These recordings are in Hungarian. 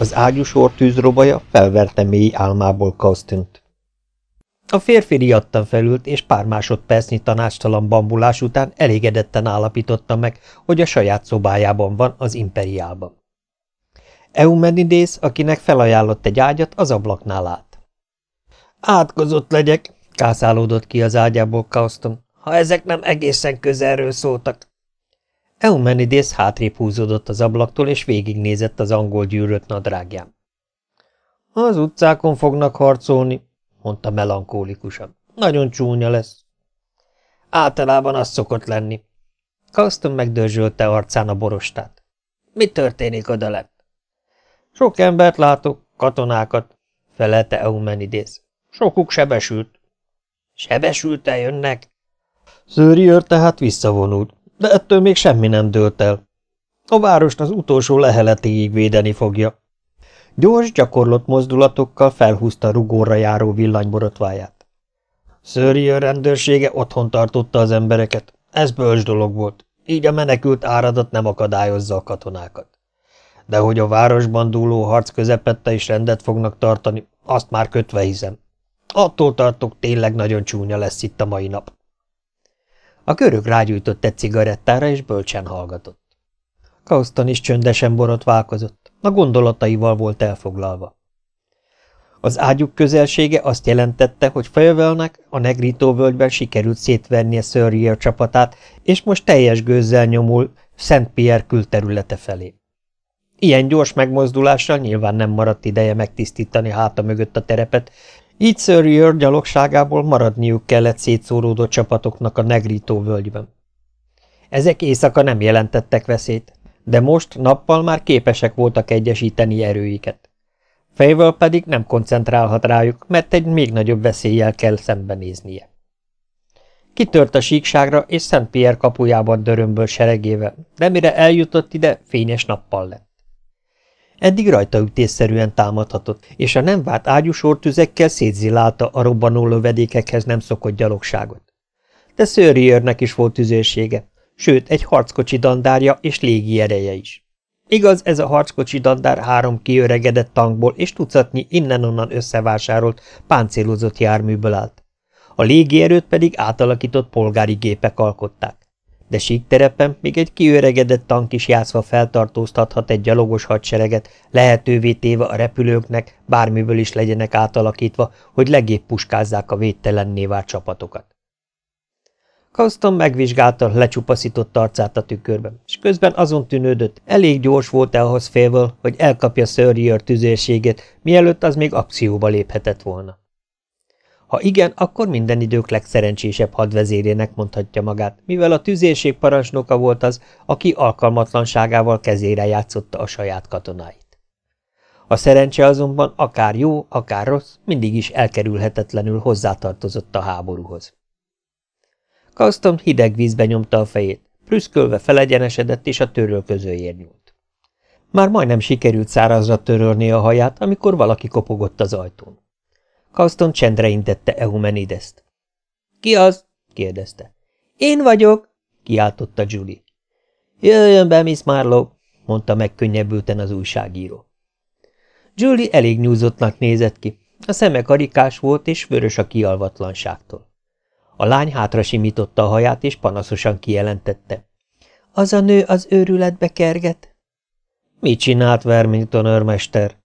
Az ágyusor tűzrobaja felverte mély álmából Kaustont. A férfi riadtan felült, és pár másodpercnyi tanácstalan bambulás után elégedetten állapította meg, hogy a saját szobájában van az imperiálban. Eumenidész, akinek felajánlott egy ágyat, az ablaknál állt. Átkozott legyek, kászálódott ki az ágyából Kauston, ha ezek nem egészen közelről szóltak. Eumenidész hátrébb húzódott az ablaktól, és végignézett az angol gyűrött nadrágján. Az utcákon fognak harcolni, mondta melankólikusan. Nagyon csúnya lesz. Általában az szokott lenni. Kaston megdörzsölte arcán a borostát. Mi történik oda lett? Sok embert látok, katonákat, felelte Eumenidész. Sokuk sebesült. Sebesült-e jönnek? Szőriőr tehát visszavonult, de ettől még semmi nem dőlt el. A várost az utolsó leheletéig védeni fogja. Gyors, gyakorlott mozdulatokkal felhúzta rugóra járó villanyborotváját. Szőri rendőrsége otthon tartotta az embereket. Ez bölcs dolog volt. Így a menekült áradat nem akadályozza a katonákat. De hogy a városban dúló harc közepette is rendet fognak tartani, azt már kötve hiszem. Attól tartok, tényleg nagyon csúnya lesz itt a mai nap. A körök rágyújtott egy cigarettára, és bölcsen hallgatott. Kauston is csöndesen borotválkozott. A gondolataival volt elfoglalva. Az ágyuk közelsége azt jelentette, hogy Fayevelnek a Negrito völgyben sikerült szétverni a Surrier csapatát, és most teljes gőzzel nyomul Szent Pierre külterülete felé. Ilyen gyors megmozdulással nyilván nem maradt ideje megtisztítani háta mögött a terepet, így Surrier gyalogságából maradniuk kellett szétszóródott csapatoknak a Negrito völgyben. Ezek éjszaka nem jelentettek veszélyt, de most nappal már képesek voltak egyesíteni erőiket. Fejvel pedig nem koncentrálhat rájuk, mert egy még nagyobb veszéllyel kell szembenéznie. Kitört a síkságra, és Szent Pierre kapujában dörömböl seregével, de mire eljutott ide, fényes nappal lett. Eddig rajta ütésszerűen támadhatott, és a nem várt ágyusortüzekkel szétzilálta a robbanó lövedékekhez nem szokott gyalogságot. De Szörriőrnek is volt tüzérsége, sőt egy harckocsi dandárja és légi ereje is. Igaz, ez a harckocsi dandár három kiöregedett tankból és tucatnyi innen-onnan összevásárolt, páncélozott járműből állt. A légierőt pedig átalakított polgári gépek alkották. De síkterepen még egy kiöregedett tank is játszva feltartóztathat egy gyalogos hadsereget, lehetővé téve a repülőknek, bármiből is legyenek átalakítva, hogy legépp puskázzák a védtelenné vált csapatokat. Kaston megvizsgálta lecsupaszított arcát a tükörben, és közben azon tűnődött, elég gyors volt-e ahhoz félvel, hogy elkapja Surrier tüzérségét, mielőtt az még akcióba léphetett volna. Ha igen, akkor minden idők legszerencsésebb hadvezérének mondhatja magát, mivel a tüzérség parancsnoka volt az, aki alkalmatlanságával kezére játszotta a saját katonáit. A szerencse azonban akár jó, akár rossz, mindig is elkerülhetetlenül hozzátartozott a háborúhoz. Kaston hideg vízbe nyomta a fejét, prüszkölve felegyenesedett, és a törölközőjér nyúlt. Már majdnem sikerült szárazra törölni a haját, amikor valaki kopogott az ajtón. Kaston csendre intette Eumenideszt. – Ki az? – kérdezte. – Én vagyok! – kiáltotta Julie. – Jöjjön be, Miss Marlowe! – mondta megkönnyebbülten az újságíró. Julie elég nyúzottnak nézett ki. A szeme karikás volt, és vörös a kialvatlanságtól. A lány hátra simította a haját, és panaszosan kijelentette. Az a nő az őrületbe kerget. Mit csinált Vermington őrmester?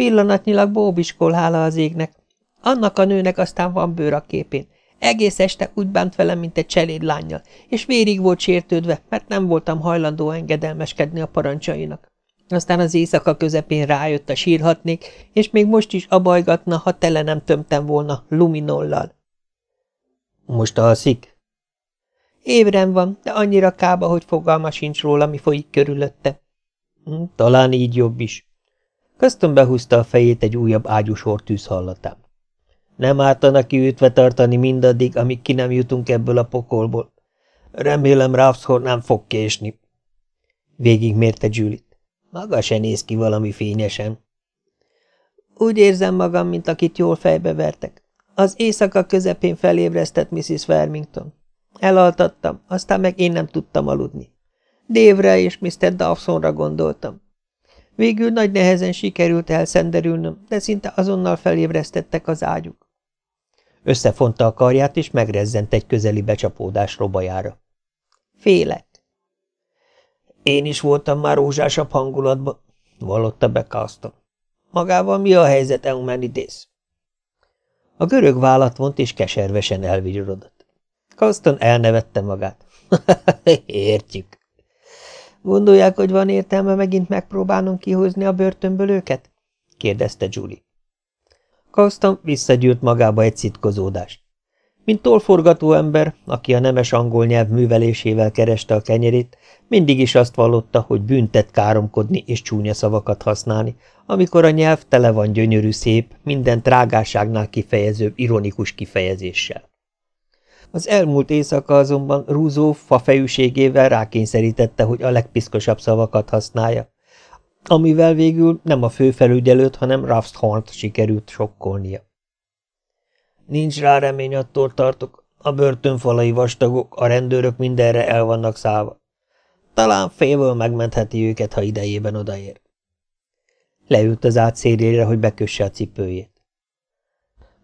Pillanatnyilag bóbiskol, hála az égnek. Annak a nőnek aztán van bőr a képén. Egész este úgy bánt velem, mint egy cseléd lányjal, és vérig volt sértődve, mert nem voltam hajlandó engedelmeskedni a parancsainak. Aztán az éjszaka közepén rájött a sírhatnék, és még most is abajgatna, ha tele nem tömtem volna luminollal. Most alszik? Ébren van, de annyira kába, hogy fogalma sincs róla, mi folyik körülötte. Talán így jobb is. Köztön behúzta a fejét egy újabb ágyusor tűz hallatán. Nem ártana kiütve tartani mindaddig, amíg ki nem jutunk ebből a pokolból. Remélem Ravszhor nem fog késni. Végig mérte Julit. Maga se néz ki valami fényesen. Úgy érzem magam, mint akit jól fejbevertek. Az éjszaka közepén felébresztett Mrs. Vermington. Elaltattam, aztán meg én nem tudtam aludni. Dévre és Mr. Dawsonra gondoltam. Végül nagy nehezen sikerült elszenderülnöm, de szinte azonnal felébresztettek az ágyuk. Összefonta a karját, és megrezzent egy közeli becsapódás robajára. Félek. Én is voltam már rózsásabb hangulatban, vallotta be Carlston. Magával mi a helyzet, Eumenides? A görög vállat vont, és keservesen elvigyorodott. Carlston elnevette magát. Értjük. Gondolják, hogy van értelme megint megpróbálnom kihozni a börtönből őket? kérdezte Julie. Kastam visszagyűrt magába egy szitkozódást. Mint tolforgató ember, aki a nemes angol nyelv művelésével kereste a kenyerét, mindig is azt vallotta, hogy büntet káromkodni és csúnya szavakat használni, amikor a nyelv tele van gyönyörű szép, minden trágárságnál kifejezőbb ironikus kifejezéssel. Az elmúlt éjszaka azonban Rúzó fafejűségével rákényszerítette, hogy a legpiszkosabb szavakat használja, amivel végül nem a főfelügyelőt, hanem Raffshornt sikerült sokkolnia. Nincs rá remény, attól tartok. A börtönfalai vastagok, a rendőrök mindenre el vannak szállva. Talán félből megmentheti őket, ha idejében odaér. Leült az átszérére, hogy bekösse a cipőjét.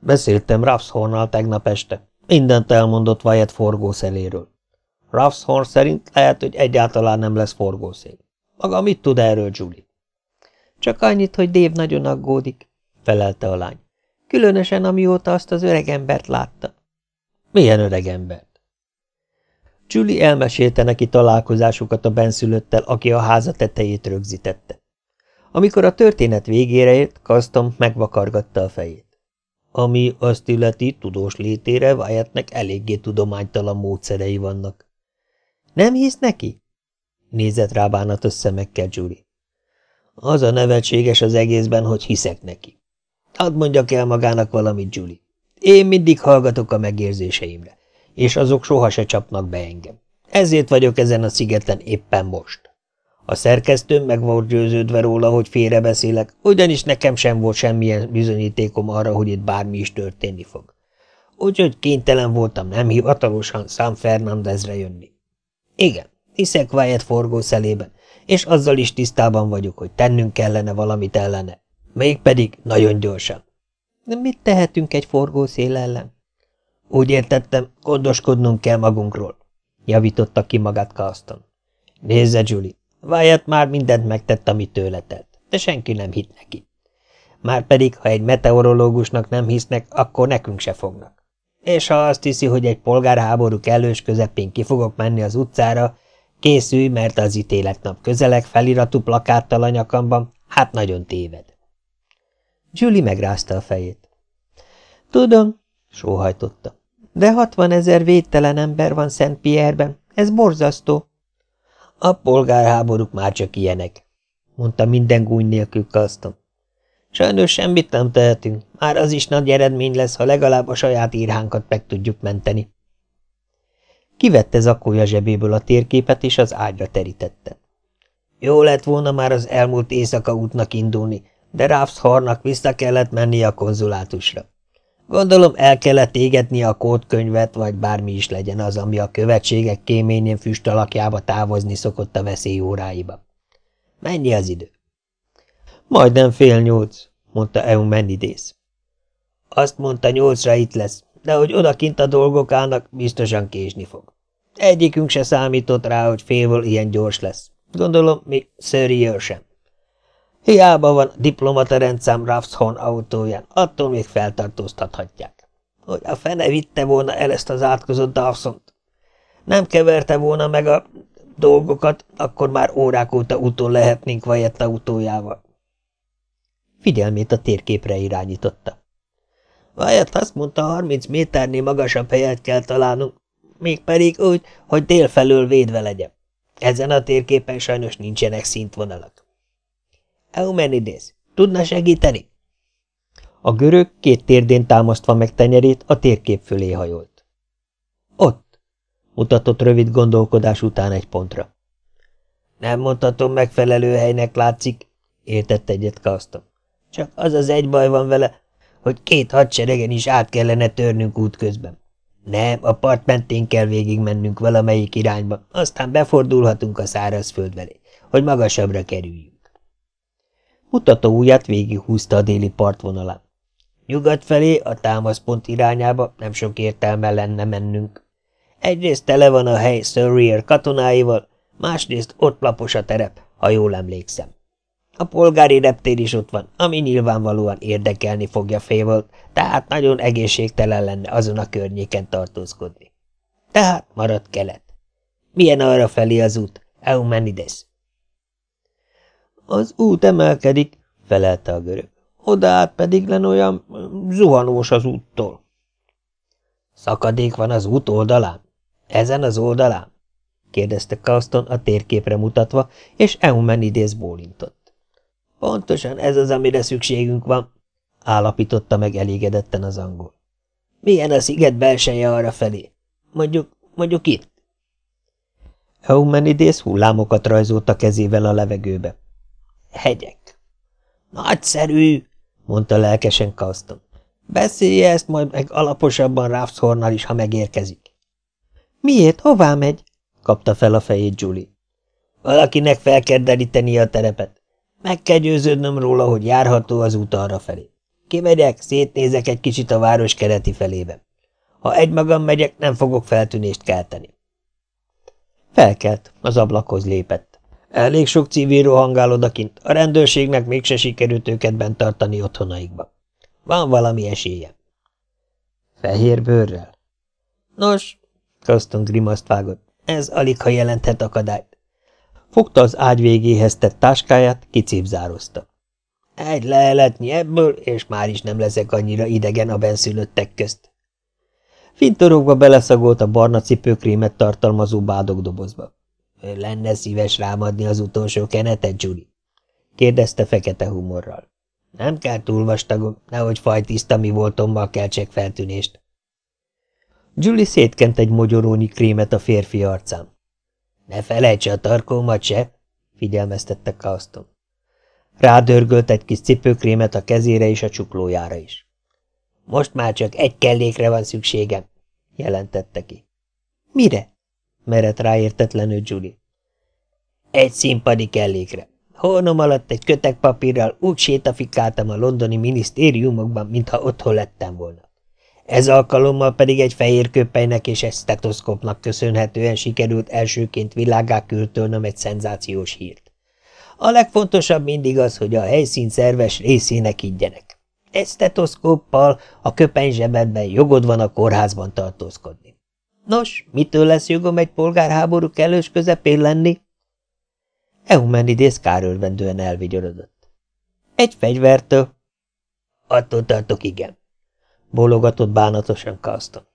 Beszéltem Raffshornnal tegnap este. Mindent elmondott Wyatt forgószeléről. Raffshorn szerint lehet, hogy egyáltalán nem lesz forgószél. Maga mit tud erről, Julie? Csak annyit, hogy Dév nagyon aggódik, felelte a lány. Különösen, amióta azt az öregembert látta. Milyen öregembert? Julie elmesélte neki találkozásukat a benszülöttel, aki a háza tetejét rögzítette. Amikor a történet végére ért, Kastom megvakargatta a fejét. Ami azt illeti tudós létére Wyattnek eléggé tudománytalan módszerei vannak. Nem hisz neki? Nézett rá bánatos szemekkel Julie. Az a nevetséges az egészben, hogy hiszek neki. Hadd mondjak el magának valamit, Julie. Én mindig hallgatok a megérzéseimre, és azok soha se csapnak be engem. Ezért vagyok ezen a szigeten éppen most. A szerkesztőm meg volt győződve róla, hogy félrebeszélek, ugyanis nekem sem volt semmilyen bizonyítékom arra, hogy itt bármi is történni fog. Úgyhogy kénytelen voltam nem hivatalosan San Fernandezre jönni. Igen, hiszek Wyatt forgószelében, és azzal is tisztában vagyok, hogy tennünk kellene valamit ellene. Mégpedig nagyon gyorsan. De mit tehetünk egy forgószél ellen? Úgy értettem, gondoskodnunk kell magunkról, javította ki magát Carlston. Nézze, Julie, Wyatt már mindent megtett, amit tőle tett, de senki nem hitt neki. Márpedig, ha egy meteorológusnak nem hisznek, akkor nekünk se fognak. És ha azt hiszi, hogy egy polgárháború kellős közepén ki fogok menni az utcára, Készülj, mert az ítéletnap közeleg feliratú plakáttal a nyakamban, hát nagyon téved. Julie megrázta a fejét. Tudom, sóhajtotta, de hatvan ezer védtelen ember van Szent Pierreben, ez borzasztó. A polgárháborúk már csak ilyenek, mondta minden gúny nélkül Kaston. Sajnos semmit nem tehetünk, már az is nagy eredmény lesz, ha legalább a saját írhánkat meg tudjuk menteni. Kivette zakója zsebéből a térképet, és az ágyra terítette. Jó lett volna már az elmúlt éjszaka útnak indulni, de Ráfsz Harnak vissza kellett menni a konzulátusra. Gondolom el kellett égetni a kódkönyvet, vagy bármi is legyen az, ami a követségek kéményén füst alakjába távozni szokott a veszély óráiba. Mennyi az idő? Majdnem fél nyolc, mondta Eumenides. Azt mondta, nyolcra itt lesz, de hogy odakint a dolgok állnak, biztosan késni fog. Egyikünk se számított rá, hogy félvől ilyen gyors lesz. Gondolom, mi Sir sem. Hiába van diplomata rendszám Raffshorn autóján, attól még feltartóztathatják. Hogy a fene vitte volna el ezt az átkozott Dawson-t. Nem keverte volna meg a dolgokat, akkor már órák óta utol lehetnénk Vajett autójával. Figyelmét a térképre irányította. Wyatt azt mondta, 30 méternél magasabb helyet kell találnunk, mégpedig úgy, hogy délfelől védve legyen. Ezen a térképen sajnos nincsenek szintvonalak. Eumenides, tudna segíteni? A görög két térdén támasztva meg tenyerét a térkép fölé hajolt. Ott, mutatott rövid gondolkodás után egy pontra. Nem mondhatom megfelelő helynek látszik, értett egyet Kaston. Csak az az egy baj van vele, hogy két hadseregen is át kellene törnünk útközben. Nem, a part mentén kell végigmennünk valamelyik irányba, aztán befordulhatunk a szárazföld velé, hogy magasabbra kerüljünk. Mutató ujját végighúzta a déli partvonalán. Nyugat felé, a támaszpont irányába nem sok értelme lenne mennünk. Egyrészt tele van a hely Surrier katonáival, másrészt ott lapos a terep, ha jól emlékszem. A polgári reptér is ott van, ami nyilvánvalóan érdekelni fogja Févolt, tehát nagyon egészségtelen lenne azon a környéken tartózkodni. Tehát marad kelet. Milyen arra felé az út? Eumenides. Az út emelkedik, felelte a görög. Oda át pedig len olyan zuhanós az úttól. Szakadék van az út oldalán? Ezen az oldalán? kérdezte Kauston a térképre mutatva, és Eumenides bólintott. Pontosan ez az, amire szükségünk van, állapította meg elégedetten az angol. Milyen a sziget belseje arra felé? Mondjuk, mondjuk itt. Eumenides hullámokat rajzolt a kezével a levegőbe. Hegyek. Nagyszerű, mondta lelkesen Kauston. Beszélje ezt majd meg alaposabban Raffshornnal is, ha megérkezik. Miért? Hová megy? kapta fel a fejét Julie. Valakinek fel kell deríteni a terepet. Meg kell győződnöm róla, hogy járható az út arra felé. Kimegyek, szétnézek egy kicsit a város kereti felébe. Ha egymagam megyek, nem fogok feltűnést kelteni. Felkelt, az ablakhoz lépett. Elég sok civil rohangál odakint, a rendőrségnek mégse sikerült őket bent tartani otthonaikba. Van valami esélye. Fehér bőrrel? Nos, Kaston grimaszt vágott, ez alig ha jelenthet akadályt. Fogta az ágy végéhez tett táskáját, kicipzározta. Egy leheletnyi ebből, és már is nem leszek annyira idegen a benszülöttek közt. Fintorogva beleszagolt a barna cipőkrémet tartalmazó bádogdobozba. Lenne szíves rámadni az utolsó kenetet, Julie? kérdezte fekete humorral. Nem kell túl vastagom, nehogy fajtiszta mi voltommal keltsek feltűnést. Julie szétkent egy mogyorónyi krémet a férfi arcán. Ne felejts a tarkómat se, figyelmeztette Kauston. Rádörgölt egy kis cipőkrémet a kezére és a csuklójára is. Most már csak egy kellékre van szükségem, jelentette ki. Mire? Merett ráértetlenül Julie. Egy színpadi kellékre. Hónom alatt egy kötek papírral úgy sétafikáltam a londoni minisztériumokban, mintha otthon lettem volna. Ez alkalommal pedig egy fehér köpelynek és egy stetoszkopnak köszönhetően sikerült elsőként világá kürtölnöm egy szenzációs hírt. A legfontosabb mindig az, hogy a helyszín szerves részének higgyenek. Egy stetoszkóppal a köpeny jogod van a kórházban tartózkodni. Nos, mitől lesz jogom egy polgárháború kellős közepén lenni? Eumenidész kárörvendően elvigyorodott. Egy fegyvertől. Attól tartok, igen bólogatott bánatosan Kaston.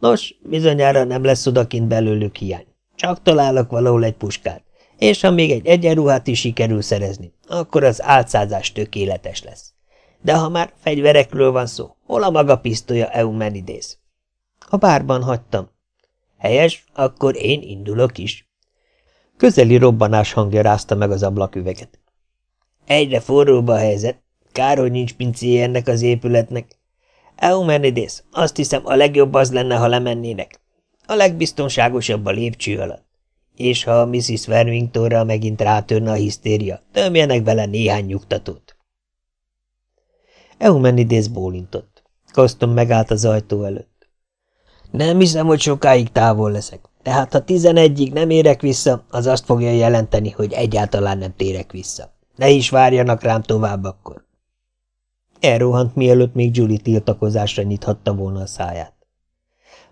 Nos, bizonyára nem lesz odakint belőlük hiány. Csak találok valahol egy puskát, és ha még egy egyenruhát is sikerül szerezni, akkor az álcázás tökéletes lesz. De ha már fegyverekről van szó, hol a maga pisztolya Eumenidész? A bárban hagytam. Helyes, akkor én indulok is. Közeli robbanás hangja rázta meg az ablaküveget. Egyre forróbb a helyzet. Kár, hogy nincs pincéje ennek az épületnek. Eumenides, azt hiszem a legjobb az lenne, ha lemennének. A legbiztonságosabb a lépcső alatt. És ha Mrs. Vermingtonra megint rátörne a hisztéria, tömjenek vele néhány nyugtatót. Eumenides bólintott. Koston megállt az ajtó előtt. Nem hiszem, hogy sokáig távol leszek. Tehát ha tizenegyig nem érek vissza, az azt fogja jelenteni, hogy egyáltalán nem térek vissza. Ne is várjanak rám tovább akkor. Elrohant, mielőtt még Julie tiltakozásra nyithatta volna a száját.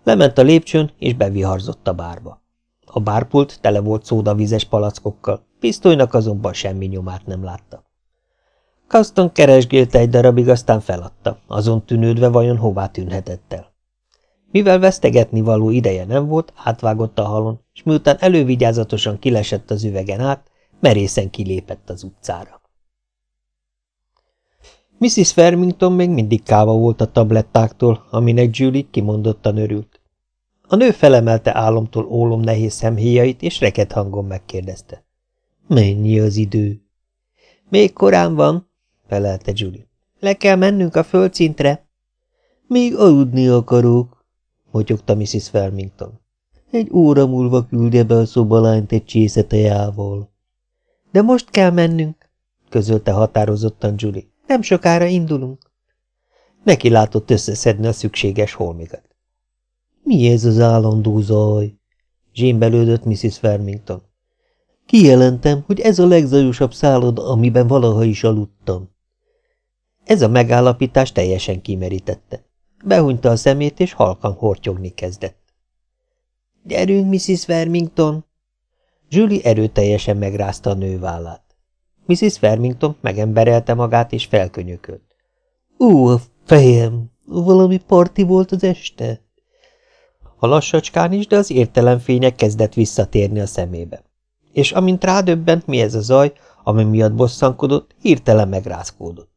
Lement a lépcsőn, és beviharzott a bárba. A bárpult tele volt szódavizes palackokkal, pisztolynak azonban semmi nyomát nem látta. Kaston keresgélte egy darabig, aztán feladta, azon tűnődve vajon hová tűnhetett el. Mivel vesztegetni való ideje nem volt, átvágott a halon, és miután elővigyázatosan kilesett az üvegen át, merészen kilépett az utcára. Mrs. Farmington még mindig káva volt a tablettáktól, aminek Julie kimondottan örült. A nő felemelte álomtól ólom nehéz szemhéjait, és reket hangon megkérdezte. Mennyi az idő? Még korán van, felelte Julie. Le kell mennünk a földszintre. Még aludni akarok, motyogta Mrs. Farmington. Egy óra múlva küldje be a szobalányt egy csésze. De most kell mennünk, közölte határozottan Julie. Nem sokára indulunk. Neki látott összeszedni a szükséges holmigat. Mi ez az állandó zaj? Zsémbelődött Mrs. Farmington. Kijelentem, hogy ez a legzajosabb szálloda, amiben valaha is aludtam. Ez a megállapítás teljesen kimerítette. Behunyta a szemét, és halkan hortyogni kezdett. – Gyerünk, Mrs. Farmington! Julie erőteljesen megrázta a nő. Mrs. Farmington megemberelte magát, és felkönyökölt. – Ó, a fejem! Valami parti volt az este? A lassacskán is, de az értelem fények kezdett visszatérni a szemébe. És amint rádöbbent, mi ez a zaj, ami miatt bosszankodott, hirtelen megrázkódott.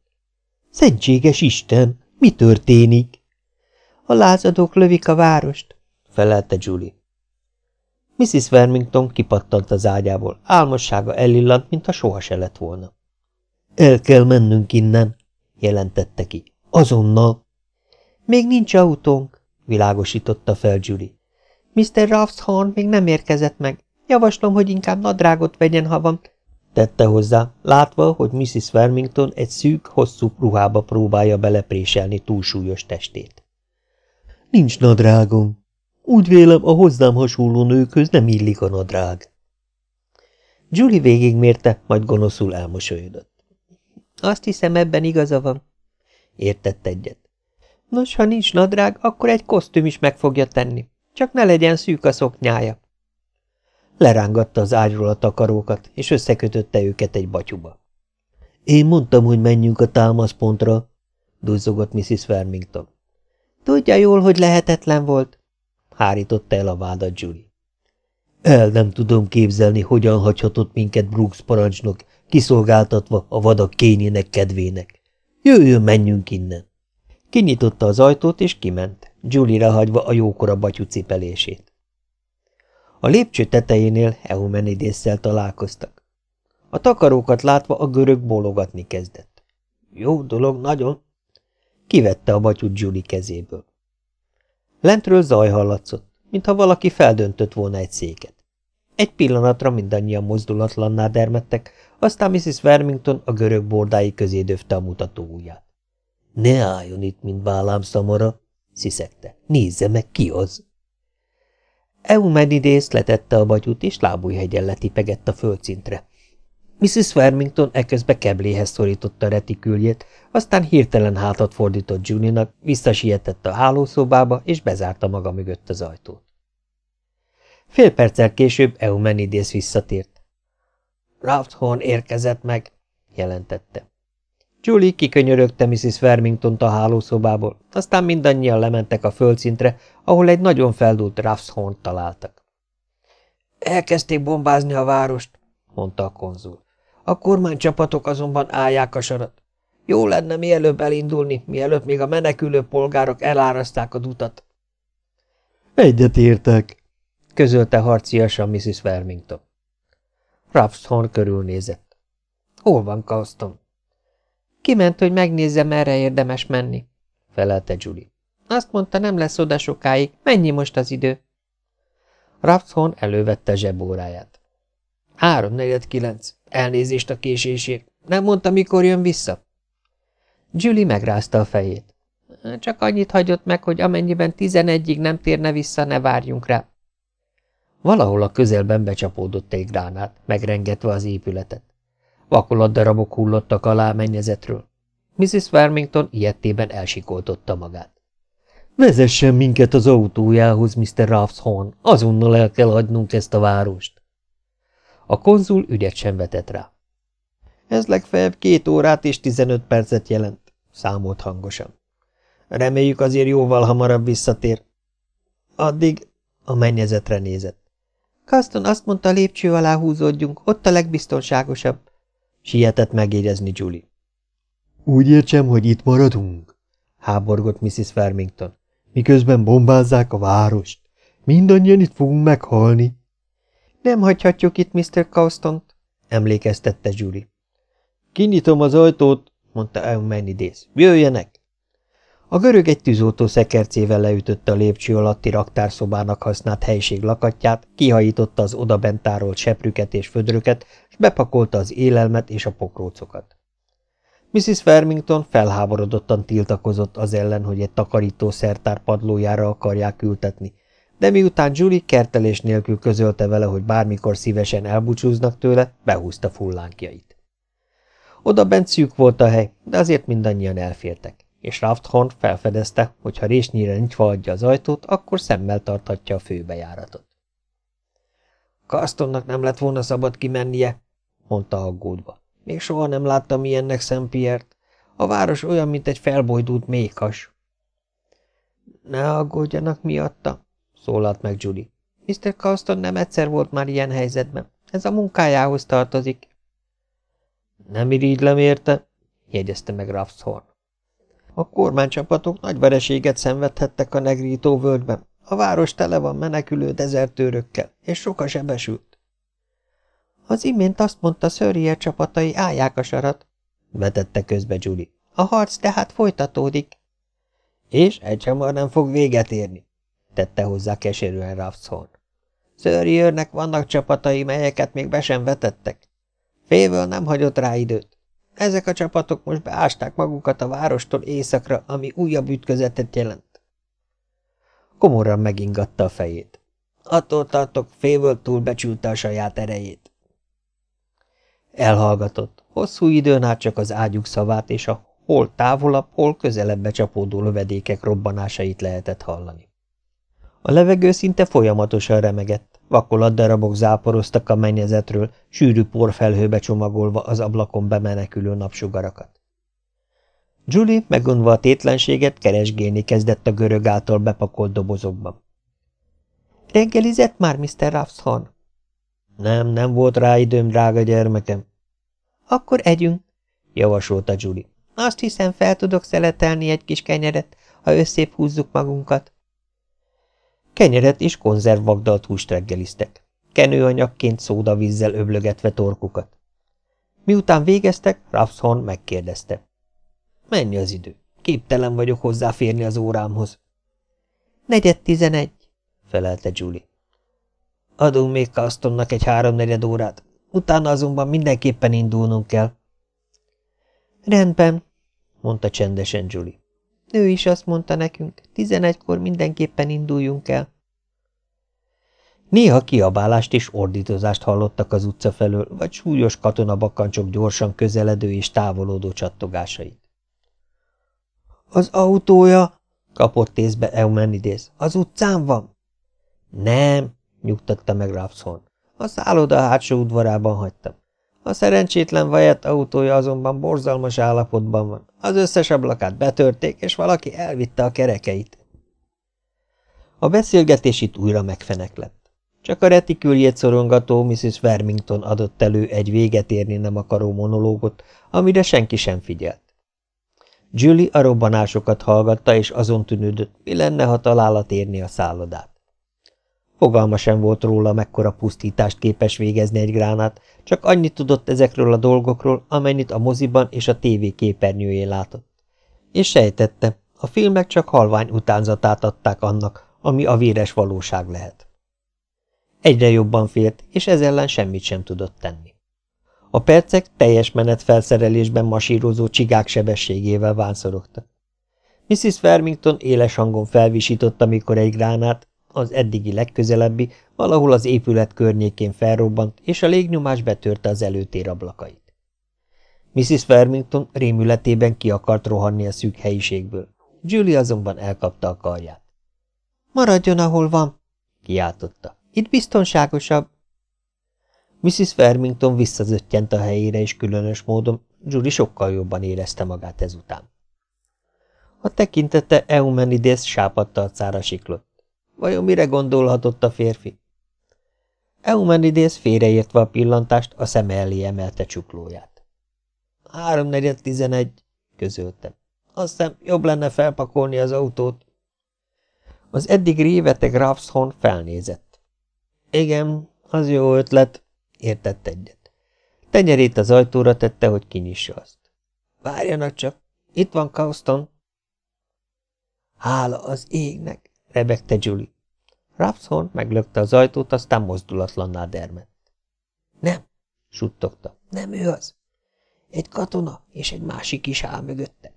Szentséges Isten! Mi történik? A lázadók lövik a várost, felelte Julie. Mrs. Vermington kipattant az ágyából, álmossága elillant, mintha soha se lett volna. El kell mennünk innen, jelentette ki. Azonnal. Még nincs autónk, világosította fel Julie. Mr. Raffshorn még nem érkezett meg. Javaslom, hogy inkább nadrágot vegyen, ha van, tette hozzá, látva, hogy Mrs. Vermington egy szűk, hosszú ruhába próbálja belepréselni túlsúlyos testét. Nincs nadrágom. Úgy vélem, a hozzám hasonló nőkhöz nem illik a nadrág. Julie végigmérte, majd gonoszul elmosolyodott. Azt hiszem, ebben igaza van. Értett egyet. Nos, ha nincs nadrág, akkor egy kosztüm is meg fogja tenni. Csak ne legyen szűk a szoknyája. Lerángatta az ágyról a takarókat, és összekötötte őket egy batyuba. Én mondtam, hogy menjünk a támaszpontra, duzzogott Mrs. Farmington. Tudja jól, hogy lehetetlen volt, hárította el a vádat Julie. El nem tudom képzelni, hogyan hagyhatott minket Brooks parancsnok, kiszolgáltatva a vadak kényének kedvének. Jöjjön, menjünk innen. Kinyitotta az ajtót, és kiment, Julie-ra hagyva a jókora batyú cipelését. A lépcső tetejénél Eumenidésszel találkoztak. A takarókat látva a görög bólogatni kezdett. Jó dolog, nagyon. Kivette a batyút Julie kezéből. Lentről zaj hallatszott, mintha valaki feldöntött volna egy széket. Egy pillanatra mindannyian mozdulatlanná dermedtek, aztán Mrs. Vermington a görög bordái közé döfte a mutató ujját. Ne álljon itt, mint vállám szamara, sziszegte. Nézze meg, ki az! Eumenidész letette a batyút, és lábújhegyen letipegett a földszintre. Mrs. Farmington eközbe kebléhez szorította retiküljét, aztán hirtelen hátat fordított Juninak, visszasietett a hálószobába, és bezárta maga mögött az ajtót. Fél perccel később Eumenidész visszatért. Rafthorn érkezett meg, jelentette. Julie kikönyörögte Mrs. farmington a hálószobából, aztán mindannyian lementek a földszintre, ahol egy nagyon feldult Raffshorn találtak. Elkezdték bombázni a várost, mondta a konzul. A kormánycsapatok azonban állják a sarat. Jó lenne mielőbb elindulni, mielőtt még a menekülő polgárok eláraszták a dutat. Egyet értek, közölte harciasan Mrs. Vermington. Raffshorn körülnézett. Hol van Kauston? Kiment, hogy megnézze, merre érdemes menni, felelte Julie. Azt mondta, nem lesz oda sokáig. Mennyi most az idő? Raffshorn elővette zsebóráját. Három negyed kilenc. Elnézést a késésért. Nem mondta, mikor jön vissza? Julie megrázta a fejét. Csak annyit hagyott meg, hogy amennyiben tizenegyig nem térne vissza, ne várjunk rá. Valahol a közelben becsapódott egy gránát, megrengetve az épületet. Vakolatdarabok hullottak alá a mennyezetről. Mrs. Farmington ilyettében elsikoltotta magát. Vezessen minket az autójához, Mr. Raffshorn, azonnal el kell hagynunk ezt a várost. A konzul ügyet sem vetett rá. Ez legfeljebb két órát és tizenöt percet jelent, számolt hangosan. Reméljük azért jóval hamarabb visszatér. Addig a mennyezetre nézett. Kaston azt mondta, lépcső alá húzódjunk, ott a legbiztonságosabb. Sietett megérezni Julie. Úgy értsem, hogy itt maradunk? háborgott Mrs. Farmington. Miközben bombázzák a várost. Mindannyian itt fogunk meghalni. Nem hagyhatjuk itt Mr. Caustont, emlékeztette Julie. Kinyitom az ajtót, mondta Eumenides. Jöjjenek! A görög egy tűzoltó szekercével leütötte a lépcső alatti raktárszobának használt helység lakatját, kihajította az odabent tárolt seprüket és födröket, és bepakolta az élelmet és a pokrócokat. Mrs. Farmington felháborodottan tiltakozott az ellen, hogy egy takarító szertár padlójára akarják ültetni, de miután Julie kertelés nélkül közölte vele, hogy bármikor szívesen elbúcsúznak tőle, behúzta fullánkjait. Oda bent szűk volt a hely, de azért mindannyian elfértek, és Rafthorn felfedezte, hogy ha résnyire nyitva adja az ajtót, akkor szemmel tarthatja a főbejáratot. Kastonnak nem lett volna szabad kimennie, mondta aggódva. Még soha nem láttam ilyennek Szentpiert. A város olyan, mint egy felbojdult méhkas. Ne aggódjanak miatta, szólalt meg Judy. Mr. Carston nem egyszer volt már ilyen helyzetben. Ez a munkájához tartozik. Nem irigylem érte, jegyezte meg Raffshorn. A kormánycsapatok nagy vereséget szenvedhettek a negrító völgyben. A város tele van menekülő dezertőrökkel, és sok a sebesült. Az imént azt mondta Szörrier csapatai állják a sarat, vetette közbe Julie. A harc tehát folytatódik. És egy hamar nem fog véget érni, tette hozzá keserűen Raffshorn. Szörriernek vannak csapatai, melyeket még be sem vetettek. Fével nem hagyott rá időt. Ezek a csapatok most beásták magukat a várostól északra, ami újabb ütközetet jelent. Komorran megingatta a fejét. Attól tartok, Fével túl becsülte a saját erejét. Elhallgatott. Hosszú időn át csak az ágyuk szavát és a hol távolabb, hol közelebb becsapódó lövedékek robbanásait lehetett hallani. A levegő szinte folyamatosan remegett, vakolatdarabok záporoztak a mennyezetről, sűrű porfelhőbe csomagolva az ablakon bemenekülő napsugarakat. Julie, megunva a tétlenséget, keresgélni kezdett a görög által bepakolt dobozokban. – Reggelizett már, Mr. Raffshorn? Nem, nem volt rá időm, drága gyermekem. Akkor együnk, javasolta Julie. Azt hiszem, fel tudok szeletelni egy kis kenyeret, ha összép húzzuk magunkat. Kenyeret és konzervvagdalt húst reggeliztek. Kenőanyagként szódavízzel öblögetve torkukat. Miután végeztek, Rapshorn megkérdezte. Mennyi az idő? Képtelen vagyok hozzáférni az órámhoz. Negyed tizenegy, felelte Julie. Adunk még Castonnak egy háromnegyed órát, utána azonban mindenképpen indulnunk kell. Rendben, mondta csendesen Julie. Ő is azt mondta nekünk, tizenegykor mindenképpen induljunk el. Néha kiabálást és ordítozást hallottak az utca felől, vagy súlyos katonabakancsok gyorsan közeledő és távolodó csattogásait. Az autója, kapott észbe Eumenides, az utcán van? Nem, nyugtatta meg Rapshorn. A szálloda hátsó udvarában hagytam. A szerencsétlen vajet autója azonban borzalmas állapotban van. Az összes ablakát betörték, és valaki elvitte a kerekeit. A beszélgetés itt újra megfeneklett. Csak a retiküljét szorongató Mrs. Vermington adott elő egy véget érni nem akaró monológot, amire senki sem figyelt. Julie a robbanásokat hallgatta, és azon tűnődött, mi lenne, ha találat érni a szállodát. Fogalma sem volt róla, mekkora pusztítást képes végezni egy gránát, csak annyit tudott ezekről a dolgokról, amennyit a moziban és a tévé képernyőjén látott. És sejtette, a filmek csak halvány utánzatát adták annak, ami a véres valóság lehet. Egyre jobban félt, és ez ellen semmit sem tudott tenni. A percek teljes menetfelszerelésben masírozó csigák sebességével vánszorogtak. Mrs. Farmington éles hangon felvisította, mikor egy gránát, az eddigi legközelebbi, valahol az épület környékén felrobbant, és a légnyomás betörte az előtér ablakait. Mrs. Farmington rémületében ki akart rohanni a szűk helyiségből. Julie azonban elkapta a karját. – Maradjon, ahol van! – kiáltotta. – Itt biztonságosabb! Mrs. Farmington visszazöttyent a helyére, és különös módon Julie sokkal jobban érezte magát ezután. A tekintete Eumenides sápadt arcára siklott. Vajon mire gondolhatott a férfi? Eumenides félreértve a pillantást, a szeme elé emelte csuklóját. Háromnegyed tizenegy, közölte. Azt hiszem, jobb lenne felpakolni az autót. Az eddig réveteg Rapshorn felnézett. Igen, az jó ötlet, értett egyet. Tenyerét az ajtóra tette, hogy kinyissa azt. Várjanak csak, itt van Kauston. Hála az égnek, rebegte Julie. Rapshorn meglökte az ajtót, aztán mozdulatlanná dermedt. Nem, suttogta, nem ő az. Egy katona és egy másik is áll mögötte.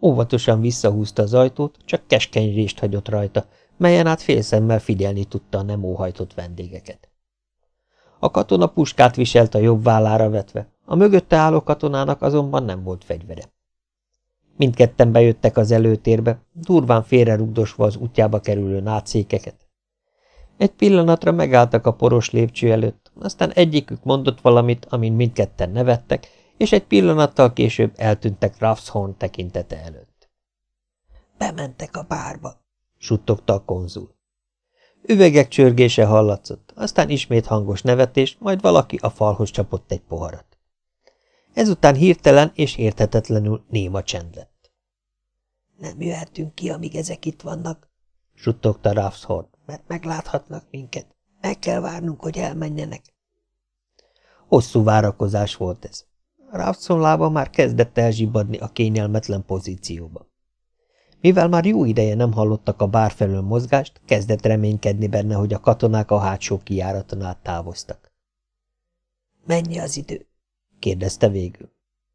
Óvatosan visszahúzta az ajtót, csak keskeny rést hagyott rajta, melyen át félszemmel figyelni tudta a nem óhajtott vendégeket. A katona puskát viselt a jobb vállára vetve, a mögötte álló katonának azonban nem volt fegyvere. Mindketten bejöttek az előtérbe, durván félrerugdosva az útjába kerülő nátszékeket. Egy pillanatra megálltak a poros lépcső előtt, aztán egyikük mondott valamit, amin mindketten nevettek, és egy pillanattal később eltűntek Raffshorn tekintete előtt. Bementek a bárba, suttogta a konzul. Üvegek csörgése hallatszott, aztán ismét hangos nevetés, majd valaki a falhoz csapott egy poharat. Ezután hirtelen és érthetetlenül néma csend lett. Nem jöhetünk ki, amíg ezek itt vannak, suttogta Raffshorn, mert megláthatnak minket. Meg kell várnunk, hogy elmenjenek. Hosszú várakozás volt ez. Raffson lába már kezdett elzsibadni a kényelmetlen pozícióba. Mivel már jó ideje nem hallottak a bár felől mozgást, kezdett reménykedni benne, hogy a katonák a hátsó kijáraton át távoztak. – Mennyi az idő? – kérdezte végül.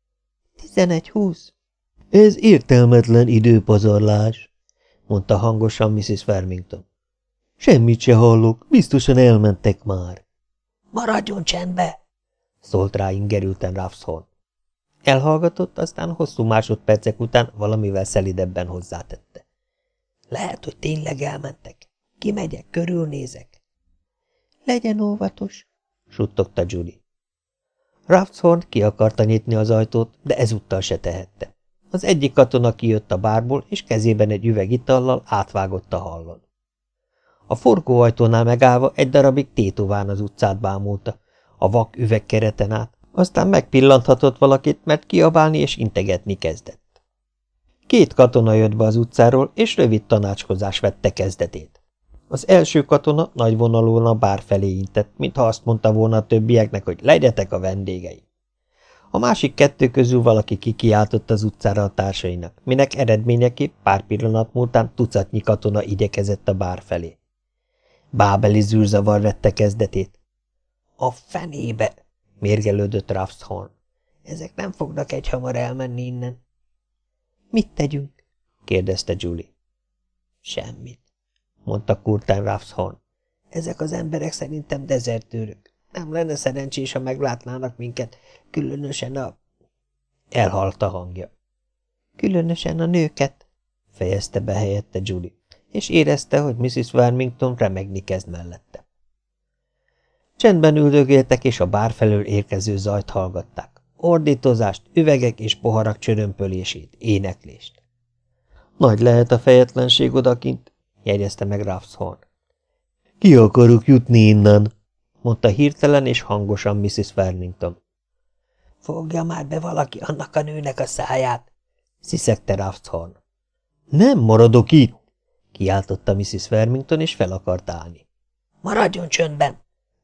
– Tizenegy húsz. – Ez értelmetlen időpazarlás – mondta hangosan Mrs. Farmington. – Semmit se hallok, biztosan elmentek már. – Maradjon csendbe! – szólt rá ingerülten Raffshorn. Elhallgatott, aztán hosszú másodpercek után valamivel szelidebben hozzátette. Lehet, hogy tényleg elmentek. Kimegyek, körülnézek. Legyen óvatos, suttogta Julie. Raftshorn ki akarta nyitni az ajtót, de ezúttal se tehette. Az egyik katona kijött a bárból, és kezében egy üveg itallal átvágott a hallon. A forgóajtónál megállva egy darabig tétován az utcát bámulta, a vak üvegkereten át, aztán megpillanthatott valakit, mert kiabálni és integetni kezdett. Két katona jött be az utcáról, és rövid tanácskozás vette kezdetét. Az első katona nagyvonalúan a bár felé intett, mintha azt mondta volna a többieknek, hogy legyetek a vendégei. A másik kettő közül valaki kikiáltott az utcára a társainak, minek eredményeképp pár pillanat múltán tucatnyi katona igyekezett a bár felé. Bábeli zűrzavar vette kezdetét. – A fenébe! mérgelődött Raffshorn. Ezek nem fognak egyhamar elmenni innen. Mit tegyünk? kérdezte Julie. Semmit, mondta Kurtán Raffshorn. Ezek az emberek szerintem dezertőrök. Nem lenne szerencsés, ha meglátnának minket, különösen a... Elhalt a hangja. Különösen a nőket, fejezte be helyette Julie, és érezte, hogy Mrs. Warmington remegni kezd mellette. Csendben üldögéltek, és a bár felől érkező zajt hallgatták. Ordítozást, üvegek és poharak csörömpölését, éneklést. Nagy lehet a fejetlenség odakint, jegyezte meg Raffshorn. Ki akarok jutni innen? mondta hirtelen és hangosan Mrs. Farmington. Fogja már be valaki annak a nőnek a száját, sziszegte Raffshorn. Nem maradok itt, kiáltotta Mrs. Farmington, és fel akart állni. Maradjon csöndben,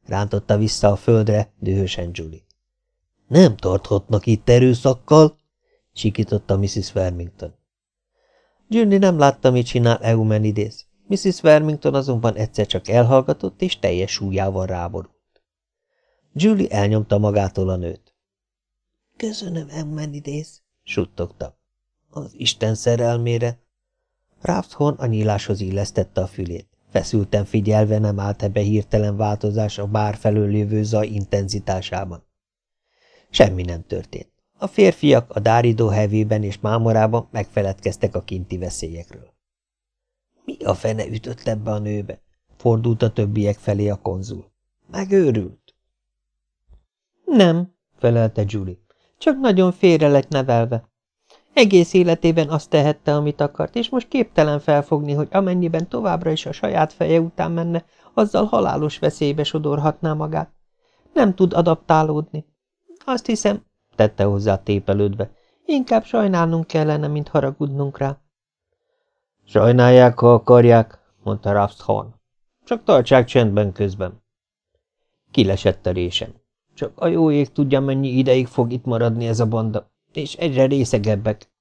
rántotta vissza a földre dühösen Julie. Nem tarthatnak itt erőszakkal, sikította Mrs. Vermington. Julie nem látta, mit csinál Eumenidész. Mrs. Vermington azonban egyszer csak elhallgatott, és teljes súlyával ráborult. Julie elnyomta magától a nőt. Köszönöm, Eumenidész, suttogta. Az Isten szerelmére. Raffshorn a nyíláshoz illesztette a fülét. Feszülten figyelve nem állt ebbe hirtelen változás a bár felől lévő zaj intenzitásában. Semmi nem történt. A férfiak a dáridó hevében és mámorában megfeledkeztek a kinti veszélyekről. Mi a fene ütött ebbe a nőbe? Fordult a többiek felé a konzul. Megőrült? Nem, felelte Julie. Csak nagyon félre lett nevelve. Egész életében azt tehette, amit akart, és most képtelen felfogni, hogy amennyiben továbbra is a saját feje után menne, azzal halálos veszélybe sodorhatná magát. Nem tud adaptálódni. Azt hiszem, tette hozzá tépelődve, inkább sajnálnunk kellene, mint haragudnunk rá. Sajnálják, ha akarják, mondta Raffshorn. Csak tartsák csendben közben. Kilesett a résem. Csak a jó ég tudja, mennyi ideig fog itt maradni ez a banda és egyre részegebbek.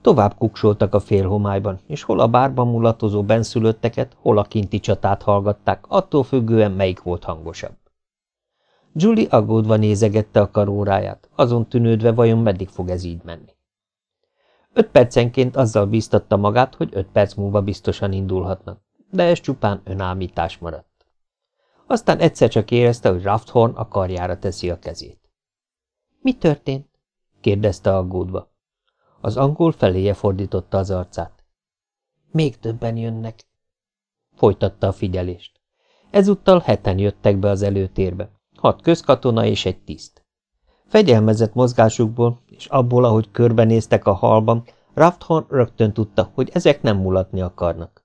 Tovább kuksoltak a félhomályban, és hol a bárban mulatozó benszülötteket, hol a kinti csatát hallgatták, attól függően melyik volt hangosabb. Julie aggódva nézegette a karóráját, azon tűnődve vajon meddig fog ez így menni. Öt percenként azzal bíztatta magát, hogy öt perc múlva biztosan indulhatnak, de ez csupán önállítás maradt. Aztán egyszer csak érezte, hogy Rafthorn a karjára teszi a kezét. – Mi történt? – kérdezte aggódva. Az angol feléje fordította az arcát. – Még többen jönnek – folytatta a figyelést. Ezúttal heten jöttek be az előtérbe, hat közkatona és egy tiszt. Fegyelmezett mozgásukból, és abból, ahogy körbenéztek a halban, Rafthorn rögtön tudta, hogy ezek nem mulatni akarnak.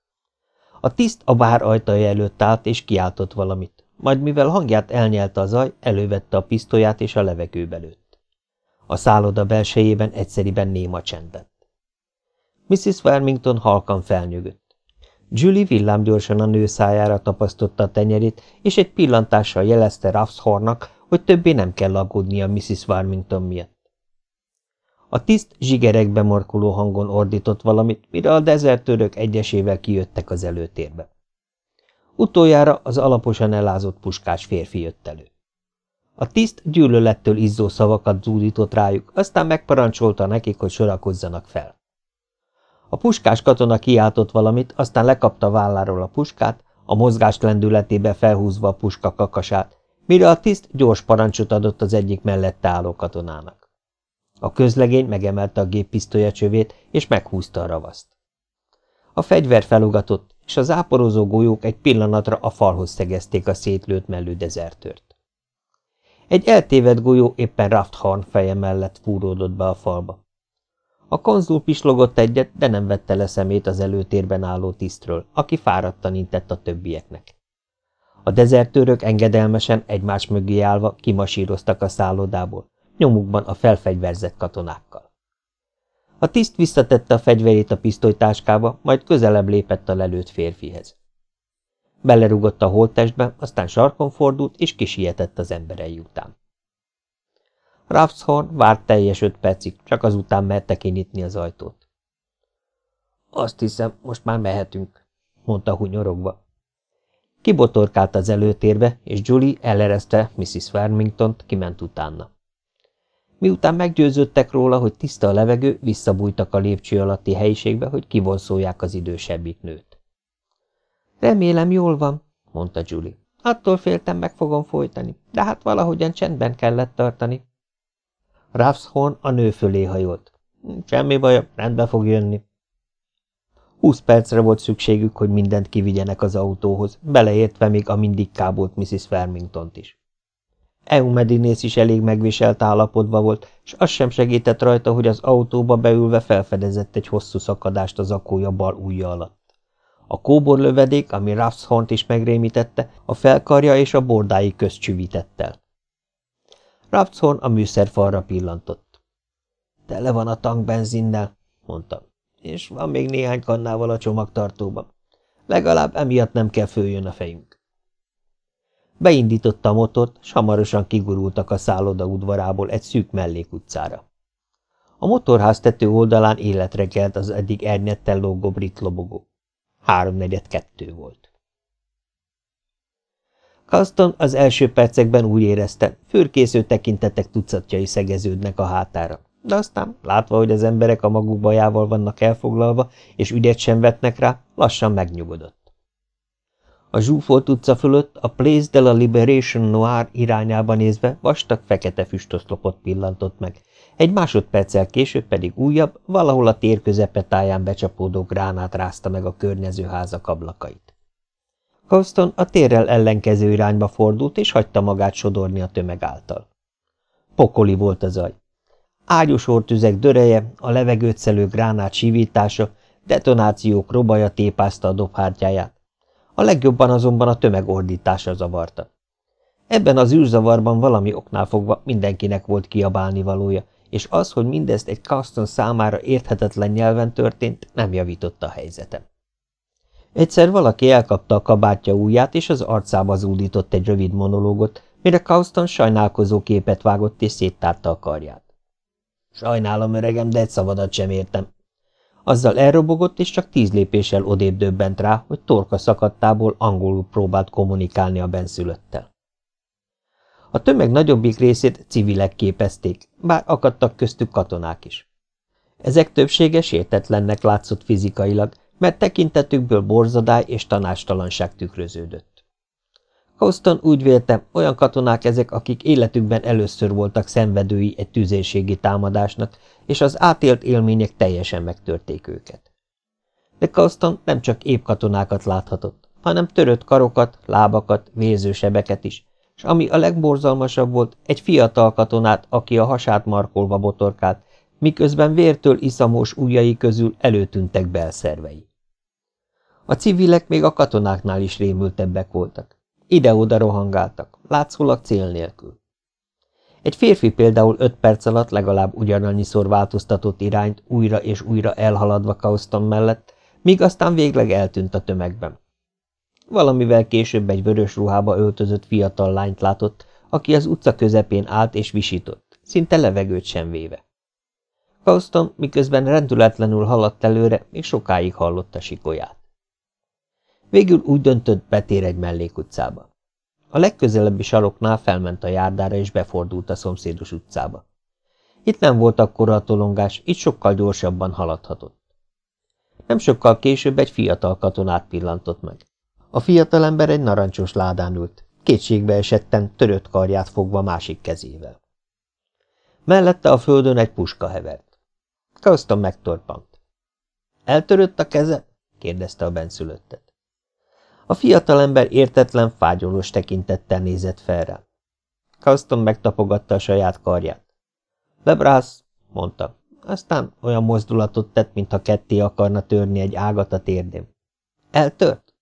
A tiszt a bár ajtaja előtt állt, és kiáltott valamit, majd mivel hangját elnyelte a zaj, elővette a pisztolyát és a levegőbe lőtt. A szálloda belsejében egyszeriben néma csend lett. Mrs. Farmington halkan felnyögött. Julie villámgyorsan a nő szájára tapasztotta a tenyerét, és egy pillantással jelezte Ruffshornak, hogy többé nem kell aggódnia Mrs. Warmington miatt. A tiszt zsigerekbe markoló hangon ordított valamit, mire a dezertőrök egyesével kijöttek az előtérbe. Utoljára az alaposan elázott puskás férfi jött elő. A tiszt gyűlölettől izzó szavakat zúdított rájuk, aztán megparancsolta nekik, hogy sorakozzanak fel. A puskás katona kiáltott valamit, aztán lekapta válláról a puskát, a mozgás lendületébe felhúzva a puska kakasát, mire a tiszt gyors parancsot adott az egyik mellette álló katonának. A közlegény megemelte a géppisztolya csövét, és meghúzta a ravaszt. A fegyver felugatott, és az áporozó golyók egy pillanatra a falhoz szegezték a szétlőtt mellő dezertört. Egy eltévedt golyó éppen Rafthorn feje mellett fúródott be a falba. A konzul pislogott egyet, de nem vette le szemét az előtérben álló tisztről, aki fáradtan intett a többieknek. A dezertőrök engedelmesen egymás mögé állva kimasíroztak a szállodából, nyomukban a felfegyverzett katonákkal. A tiszt visszatette a fegyverét a pisztolytáskába, majd közelebb lépett a lelőtt férfihez. Belerugott a holttestbe, aztán sarkon fordult, és kisietett az emberei után. Raffshorn várt teljes öt percig, csak azután merte kinyitni az ajtót. Azt hiszem, most már mehetünk, mondta hunyorogva. Kibotorkált az előtérbe, és Julie elereszte Mrs. Farmington-t, kiment utána. Miután meggyőződtek róla, hogy tiszta a levegő, visszabújtak a lépcső alatti helyiségbe, hogy kivonszolják az idősebbik nőt. Remélem jól van, mondta Julie. Attól féltem, meg fogom folytani, de hát valahogyan csendben kellett tartani. Raffshorn a nő fölé hajolt. Semmi baj, rendbe fog jönni. Húsz percre volt szükségük, hogy mindent kivigyenek az autóhoz, beleértve még a mindig kábolt Mrs. Farmington-t is. Eumedinész is elég megviselt állapotban volt, és az sem segített rajta, hogy az autóba beülve felfedezett egy hosszú szakadást az akója bal ujja alatt. A kóbor lövedék, ami Raffshornt is megrémítette, a felkarja és a bordái közt csüvített el. Raffshorn a műszerfalra pillantott. Tele van a tank benzinnel, mondta, és van még néhány kannával a csomagtartóban. Legalább emiatt nem kell följön a fejünk. Beindította a motort, s hamarosan kigurultak a szálloda udvarából egy szűk mellékutcára. A motorház tető oldalán életre kelt az eddig ernyetten lógó brit lobogó. Háromnegyed kettő volt. Kaston az első percekben úgy érezte, fürkésző tekintetek tucatjai szegeződnek a hátára. De aztán, látva, hogy az emberek a maguk bajával vannak elfoglalva, és ügyet sem vetnek rá, lassan megnyugodott. A zsúfolt utca fölött a Place de la Liberation Noir irányába nézve vastag fekete füstoszlopot pillantott meg, egy másodperccel később pedig újabb, valahol a tér közepetáján becsapódó gránát rázta meg a környező házak ablakait. Houston a térrel ellenkező irányba fordult, és hagyta magát sodorni a tömeg által. Pokoli volt az zaj. Ágyusortüzek döreje, a levegőt szelő gránát sívítása, detonációk robaja tépázta a dobhártyáját. A legjobban azonban a tömeg ordítása zavarta. Ebben az űrzavarban valami oknál fogva mindenkinek volt kiabálni valója, és az, hogy mindezt egy Caston számára érthetetlen nyelven történt, nem javította a helyzetem. Egyszer valaki elkapta a kabátja ujját, és az arcába zúdított egy rövid monológot, mire Kauston sajnálkozó képet vágott és széttárta a karját. Sajnálom, öregem, de egy szavadat sem értem. Azzal elrobogott, és csak tíz lépéssel odébb döbbent rá, hogy torka szakadtából angolul próbált kommunikálni a benszülöttel. A tömeg nagyobbik részét civilek képezték, bár akadtak köztük katonák is. Ezek többsége sértetlennek látszott fizikailag, mert tekintetükből borzadály és tanástalanság tükröződött. Houston úgy vélte, olyan katonák ezek, akik életükben először voltak szenvedői egy tüzérségi támadásnak, és az átélt élmények teljesen megtörték őket. De Houston nem csak épp katonákat láthatott, hanem törött karokat, lábakat, vérzősebeket is, és ami a legborzalmasabb volt, egy fiatal katonát, aki a hasát markolva botorkált, miközben vértől iszamos ujjai közül előtűntek belszervei. A civilek még a katonáknál is rémültebbek voltak. Ide-oda rohangáltak, látszólag cél nélkül. Egy férfi például öt perc alatt legalább ugyanannyiszor változtatott irányt, újra és újra elhaladva Kauston mellett, míg aztán végleg eltűnt a tömegben. Valamivel később egy vörös ruhába öltözött fiatal lányt látott, aki az utca közepén állt és visított, szinte levegőt sem véve. Kauston miközben rendületlenül haladt előre, és sokáig hallotta sikolyát. Végül úgy döntött, betér egy mellékutcába. A legközelebbi saroknál felment a járdára, és befordult a szomszédos utcába. Itt nem volt akkora a tolongás, itt sokkal gyorsabban haladhatott. Nem sokkal később egy fiatal katonát pillantott meg. A fiatalember egy narancsos ládán ült, kétségbe esetten törött karját fogva másik kezével. Mellette a földön egy puska hevert. Kauston megtorpant. – Eltörött a keze? – kérdezte a benszülöttet. A fiatalember értetlen, fágyolós tekintettel nézett fel rá. Megtapogatta a saját karját. – Lebrász! – mondta. Aztán olyan mozdulatot tett, mintha ketté akarna törni egy ágat a térdén. – Eltört?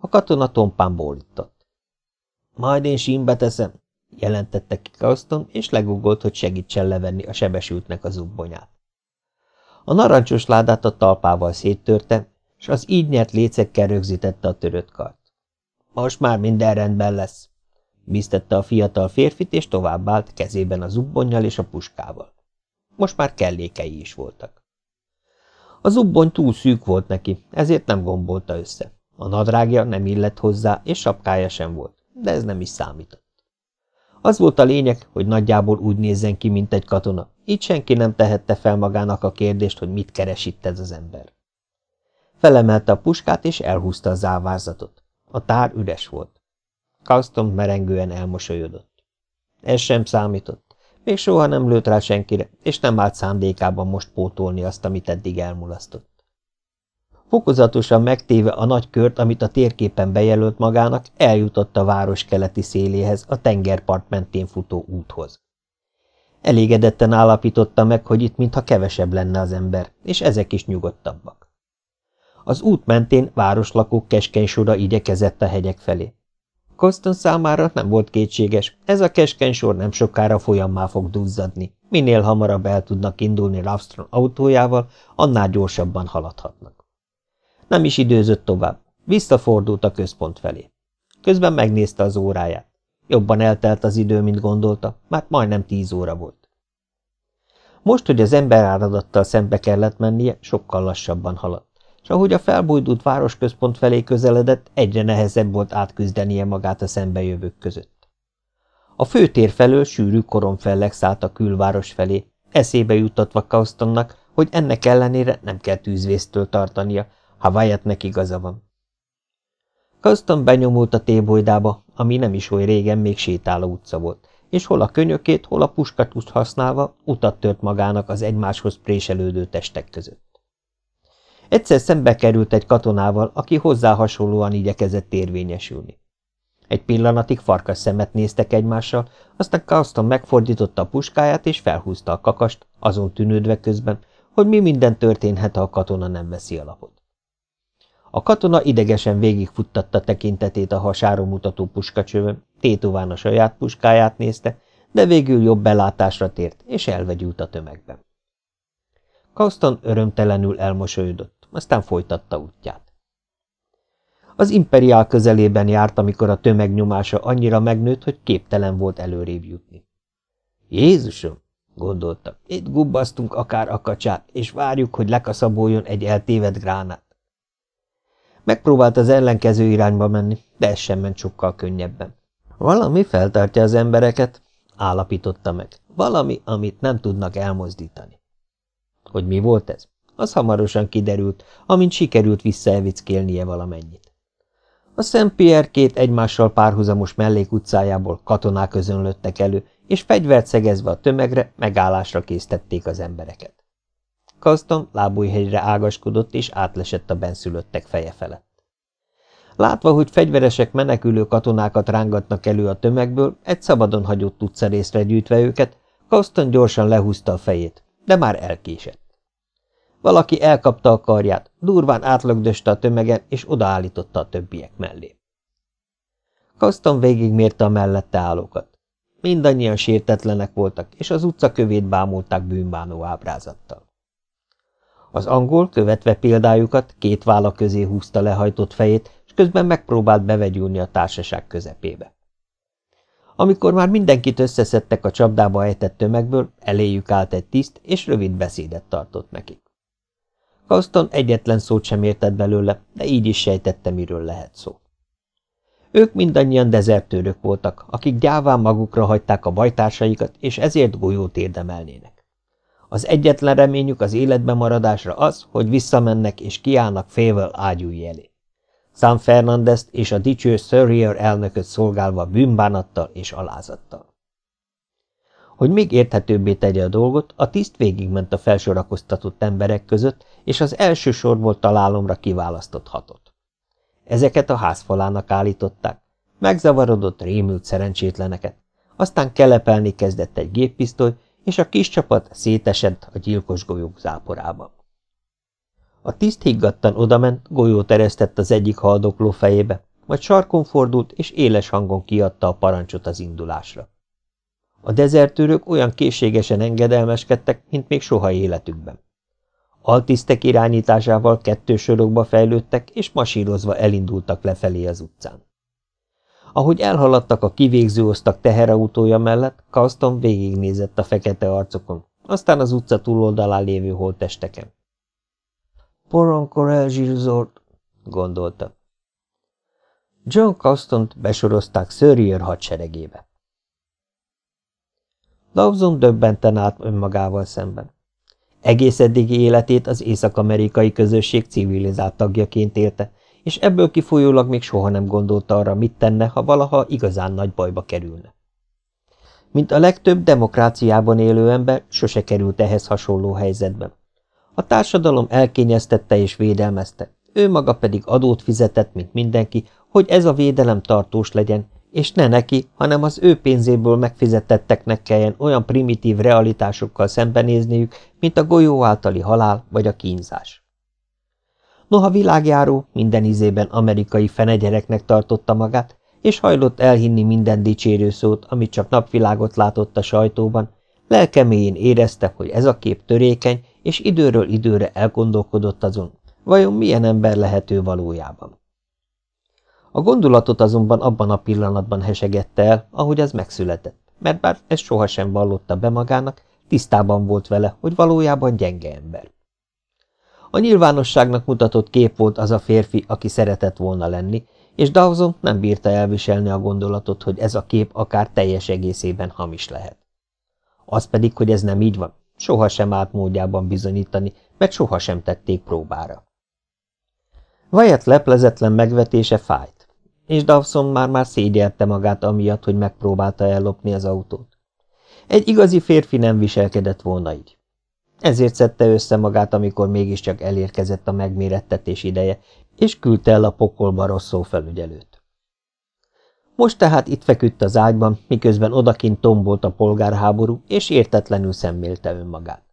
A katona tompán bólított. – Majd én sínbe teszem! – jelentette ki Kauston, és legugolt, hogy segítsen levenni a sebesültnek az ubbonyát. A narancsos ládát a talpával széttörte, és az így nyert lécekkel rögzítette a törött kart. Most már minden rendben lesz, biztette a fiatal férfit, és továbbált kezében a zubbonnyal és a puskával. Most már kellékei is voltak. A zubbony túl szűk volt neki, ezért nem gombolta össze. A nadrágja nem illett hozzá, és sapkája sem volt, de ez nem is számított. Az volt a lényeg, hogy nagyjából úgy nézzen ki, mint egy katona, így senki nem tehette fel magának a kérdést, hogy mit keres ez az ember. Felemelte a puskát, és elhúzta a závárzatot. A tár üres volt. Kauston merengően elmosolyodott. Ez sem számított. Még soha nem lőtt rá senkire, és nem állt szándékában most pótolni azt, amit eddig elmulasztott. Fokozatosan megtéve a nagy kört, amit a térképen bejelölt magának, eljutott a város keleti széléhez, a tengerpart mentén futó úthoz. Elégedetten állapította meg, hogy itt mintha kevesebb lenne az ember, és ezek is nyugodtabbak. Az út mentén városlakók keskeny sora igyekezett a hegyek felé. Koston számára nem volt kétséges, ez a keskeny sor nem sokára folyammá fog duzzadni. Minél hamarabb el tudnak indulni Ravstron autójával, annál gyorsabban haladhatnak. Nem is időzött tovább. Visszafordult a központ felé. Közben megnézte az óráját. Jobban eltelt az idő, mint gondolta, már majdnem tíz óra volt. Most, hogy az ember áradattal szembe kellett mennie, sokkal lassabban haladt és ahogy a felbújdult városközpont felé közeledett, egyre nehezebb volt átküzdenie magát a szembejövők között. A főtér felől sűrű koromfellek szállt a külváros felé, eszébe juttatva Kaustonnak, hogy ennek ellenére nem kell tűzvésztől tartania, ha Wyattnek igaza van. Kauston benyomult a tébolydába, ami nem is oly régen még sétáló utca volt, és hol a könyökét, hol a puskatust használva utat tört magának az egymáshoz préselődő testek között. Egyszer szembe került egy katonával, aki hozzá hasonlóan igyekezett érvényesülni. Egy pillanatig farkas szemet néztek egymással, aztán Carlston megfordította a puskáját és felhúzta a kakast, azon tűnődve közben, hogy mi minden történhet, ha a katona nem veszi alapot. A katona idegesen végigfuttatta tekintetét a hasáron mutató puskacsövön, tétován a saját puskáját nézte, de végül jobb belátásra tért, és elvegyült a tömegben. Kauston örömtelenül elmosolyodott aztán folytatta útját. Az imperiál közelében járt, amikor a tömegnyomása annyira megnőtt, hogy képtelen volt előrébb jutni. Jézusom! gondolta. Itt gubbasztunk akár akacsát, és várjuk, hogy lekaszaboljon egy eltévedt gránát. Megpróbált az ellenkező irányba menni, de ez sem ment sokkal könnyebben. Valami feltartja az embereket, állapította meg. Valami, amit nem tudnak elmozdítani. Hogy mi volt ez? Az hamarosan kiderült, amint sikerült visszaevickélnie valamennyit. A Szent Pierre két egymással párhuzamos mellékutcájából katonák közönlöttek elő, és fegyvert szegezve a tömegre megállásra késztették az embereket. Kaston lábújhegyre ágaskodott, és átlesett a benszülöttek feje felett. Látva, hogy fegyveresek menekülő katonákat rángatnak elő a tömegből, egy szabadon hagyott utcarészre gyűjtve őket, Kaston gyorsan lehúzta a fejét, de már elkésett. Valaki elkapta a karját, durván átlögdöste a tömegen, és odaállította a többiek mellé. Kaston végigmérte a mellette állókat. Mindannyian sértetlenek voltak, és az utca kövét bámulták bűnbánó ábrázattal. Az angol, követve példájukat, két válla közé húzta lehajtott fejét, és közben megpróbált bevegyülni a társaság közepébe. Amikor már mindenkit összeszedtek a csapdába ejtett tömegből, eléjük állt egy tiszt, és rövid beszédet tartott nekik. Kaston egyetlen szót sem értett belőle, de így is sejtette, miről lehet szó. Ők mindannyian dezertőrök voltak, akik gyáván magukra hagyták a bajtársaikat, és ezért golyót érdemelnének. Az egyetlen reményük az életbe maradásra az, hogy visszamennek és kiállnak fével ágyúj elé. San Fernandezt és a dicső Surrier elnököt szolgálva bűnbánattal és alázattal. Hogy még érthetőbbé tegye a dolgot, a tiszt végigment a felsorakoztatott emberek között, és az első sorból találomra kiválasztott hatot. Ezeket a házfalának állították, megzavarodott, rémült szerencsétleneket, aztán kelepelni kezdett egy géppisztoly, és a kis csapat szétesett a gyilkos golyók záporába. A tiszt higgadtan odament, golyót eresztett az egyik haldokló fejébe, majd sarkon fordult, és éles hangon kiadta a parancsot az indulásra. A dezertőrök olyan készségesen engedelmeskedtek, mint még soha életükben. Altisztek irányításával kettő sorokba fejlődtek, és masírozva elindultak lefelé az utcán. Ahogy elhaladtak a kivégző osztak teherautója mellett, Kaston végignézett a fekete arcokon, aztán az utca túloldalán lévő holtesteken. Poronkor elzsírozott, gondolta. John Castont besorozták Surrier hadseregébe. Dawson döbbenten állt önmagával szemben. Egész eddigi életét az észak-amerikai közösség civilizált tagjaként élte, és ebből kifolyólag még soha nem gondolta arra, mit tenne, ha valaha igazán nagy bajba kerülne. Mint a legtöbb demokráciában élő ember, sose került ehhez hasonló helyzetben. A társadalom elkényeztette és védelmezte, ő maga pedig adót fizetett, mint mindenki, hogy ez a védelem tartós legyen, és ne neki, hanem az ő pénzéből megfizetetteknek kelljen olyan primitív realitásokkal szembenézniük, mint a golyó általi halál vagy a kínzás. Noha világjáró, minden ízében amerikai fenegyereknek tartotta magát, és hajlott elhinni minden dicsérő szót, amit csak napvilágot látott a sajtóban, lelkeméjén érezte, hogy ez a kép törékeny, és időről időre elgondolkodott azon, vajon milyen ember lehető valójában. A gondolatot azonban abban a pillanatban hesegette el, ahogy az megszületett, mert bár ezt sohasem vallotta be magának, tisztában volt vele, hogy valójában gyenge ember. A nyilvánosságnak mutatott kép volt az a férfi, aki szeretett volna lenni, és Dawson nem bírta elviselni a gondolatot, hogy ez a kép akár teljes egészében hamis lehet. Az pedig, hogy ez nem így van, sohasem állt módjában bizonyítani, mert sohasem tették próbára. Vajat leplezetlen megvetése fájt és Dawson már-már szégyelte magát amiatt, hogy megpróbálta ellopni az autót. Egy igazi férfi nem viselkedett volna így. Ezért szedte össze magát, amikor mégiscsak elérkezett a megmérettetés ideje, és küldte el a pokolba Rosszó felügyelőt. Most tehát itt feküdt az ágyban, miközben odakint tombolt a polgárháború, és értetlenül szemmélte önmagát.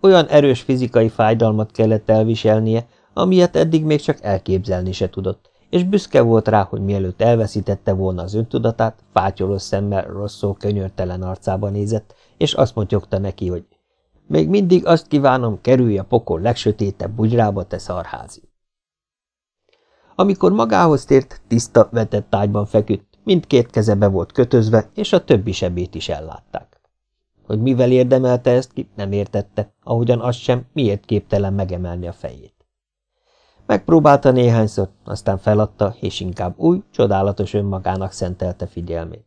Olyan erős fizikai fájdalmat kellett elviselnie, amilyet eddig még csak elképzelni se tudott, és büszke volt rá, hogy mielőtt elveszítette volna az öntudatát, fátyolos szemmel rosszó könyörtelen arcába nézett, és azt motyogta neki, hogy még mindig azt kívánom, kerülj a pokol legsötétebb bugyrába, te szarházi. Amikor magához tért, tiszta, vetett ágyban feküdt, mindkét keze be volt kötözve, és a többi sebét is ellátták. hogy mivel érdemelte ezt ki, nem értette, ahogyan az sem, miért képtelen megemelni a fejét. Megpróbálta néhányszor, aztán feladta, és inkább új, csodálatos önmagának szentelte figyelmét.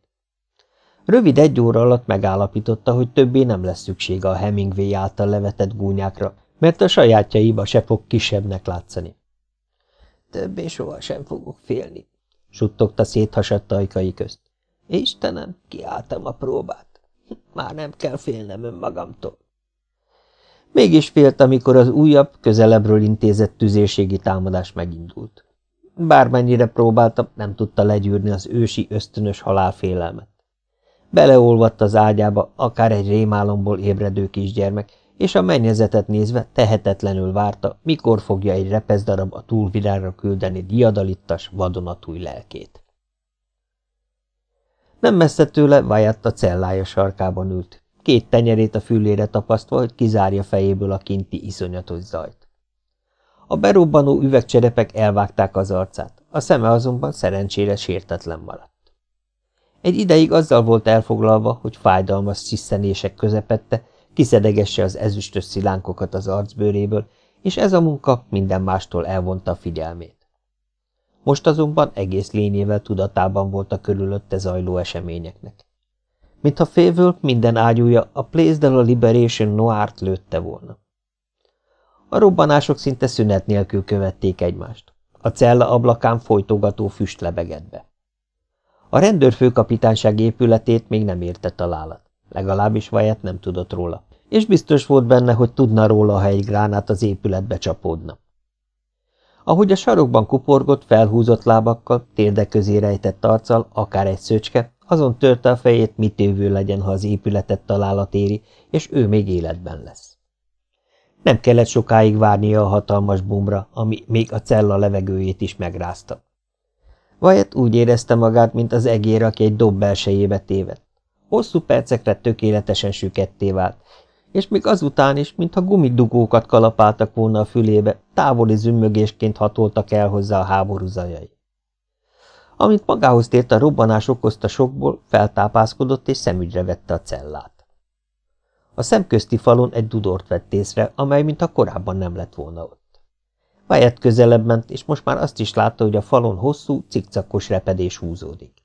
Rövid egy óra alatt megállapította, hogy többé nem lesz szüksége a Hemingway által levetett gúnyákra, mert a sajátjaiba se fog kisebbnek látszani. Többé soha sem fogok félni, suttogta széthasadt ajkai közt. Istenem, kiálltam a próbát. Már nem kell félnem önmagamtól. Mégis félt, amikor az újabb, közelebbről intézett tüzérségi támadás megindult. Bármennyire próbálta, nem tudta legyűrni az ősi ösztönös halálfélelmet. Beleolvadt az ágyába, akár egy rémálomból ébredő kisgyermek, és a mennyezetet nézve tehetetlenül várta, mikor fogja egy repeszdarab a túlvilágra küldeni diadalittas, vadonatúj lelkét. Nem messze tőle Wyatt a cellája sarkában ült, két tenyerét a fülére tapasztva, hogy kizárja fejéből a kinti iszonyatos zajt. A berobbanó üvegcserepek elvágták az arcát, a szeme azonban szerencsére sértetlen maradt. Egy ideig azzal volt elfoglalva, hogy fájdalmas sziszenések közepette kiszedegesse az ezüstös szilánkokat az arcbőréből, és ez a munka minden mástól elvonta a figyelmét. Most azonban egész lényével tudatában volt a körülötte zajló eseményeknek. Mintha félvől minden ágyúja a Place de la Liberation Noir-t lőtte volna. A robbanások szinte szünet nélkül követték egymást. A cella ablakán folytogató füst lebegett be. A rendőrfőkapitányság épületét még nem érte találat, legalábbis Wyatt nem tudott róla, és biztos volt benne, hogy tudna róla, ha egy gránát az épületbe csapódna. Ahogy a sarokban kuporgott, felhúzott lábakkal, térde közé rejtett arccal, akár egy szöcske, azon törte a fejét, mit évő legyen, ha az épületet találat éri, és ő még életben lesz. Nem kellett sokáig várnia a hatalmas bumra, ami még a cella levegőjét is megrázta. Wyatt úgy érezte magát, mint az egér, aki egy dob belsejébe téved. Hosszú percekre tökéletesen süketté vált, és még azután is, mintha gumidugókat kalapáltak volna a fülébe, távoli zümmögésként hatoltak el hozzá a háború zajai. Amint magához tért a robbanás okozta sokból, feltápászkodott és szemügyre vette a cellát. A szemközti falon egy dudort vett észre, amely mintha korábban nem lett volna ott. Wyatt közelebb ment, és most már azt is látta, hogy a falon hosszú, cikcakos repedés húzódik.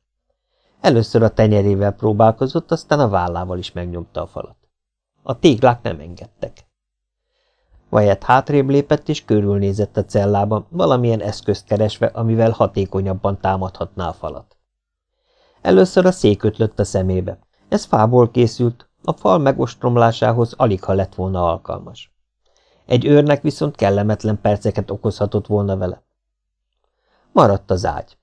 Először a tenyerével próbálkozott, aztán a vállával is megnyomta a falat. A téglák nem engedtek. Wyatt hátrébb lépett és körülnézett a cellában, valamilyen eszközt keresve, amivel hatékonyabban támadhatná a falat. Először a szék ötlött a szemébe. Ez fából készült, a fal megostromlásához alig ha lett volna alkalmas. Egy őrnek viszont kellemetlen perceket okozhatott volna vele. Maradt az ágy.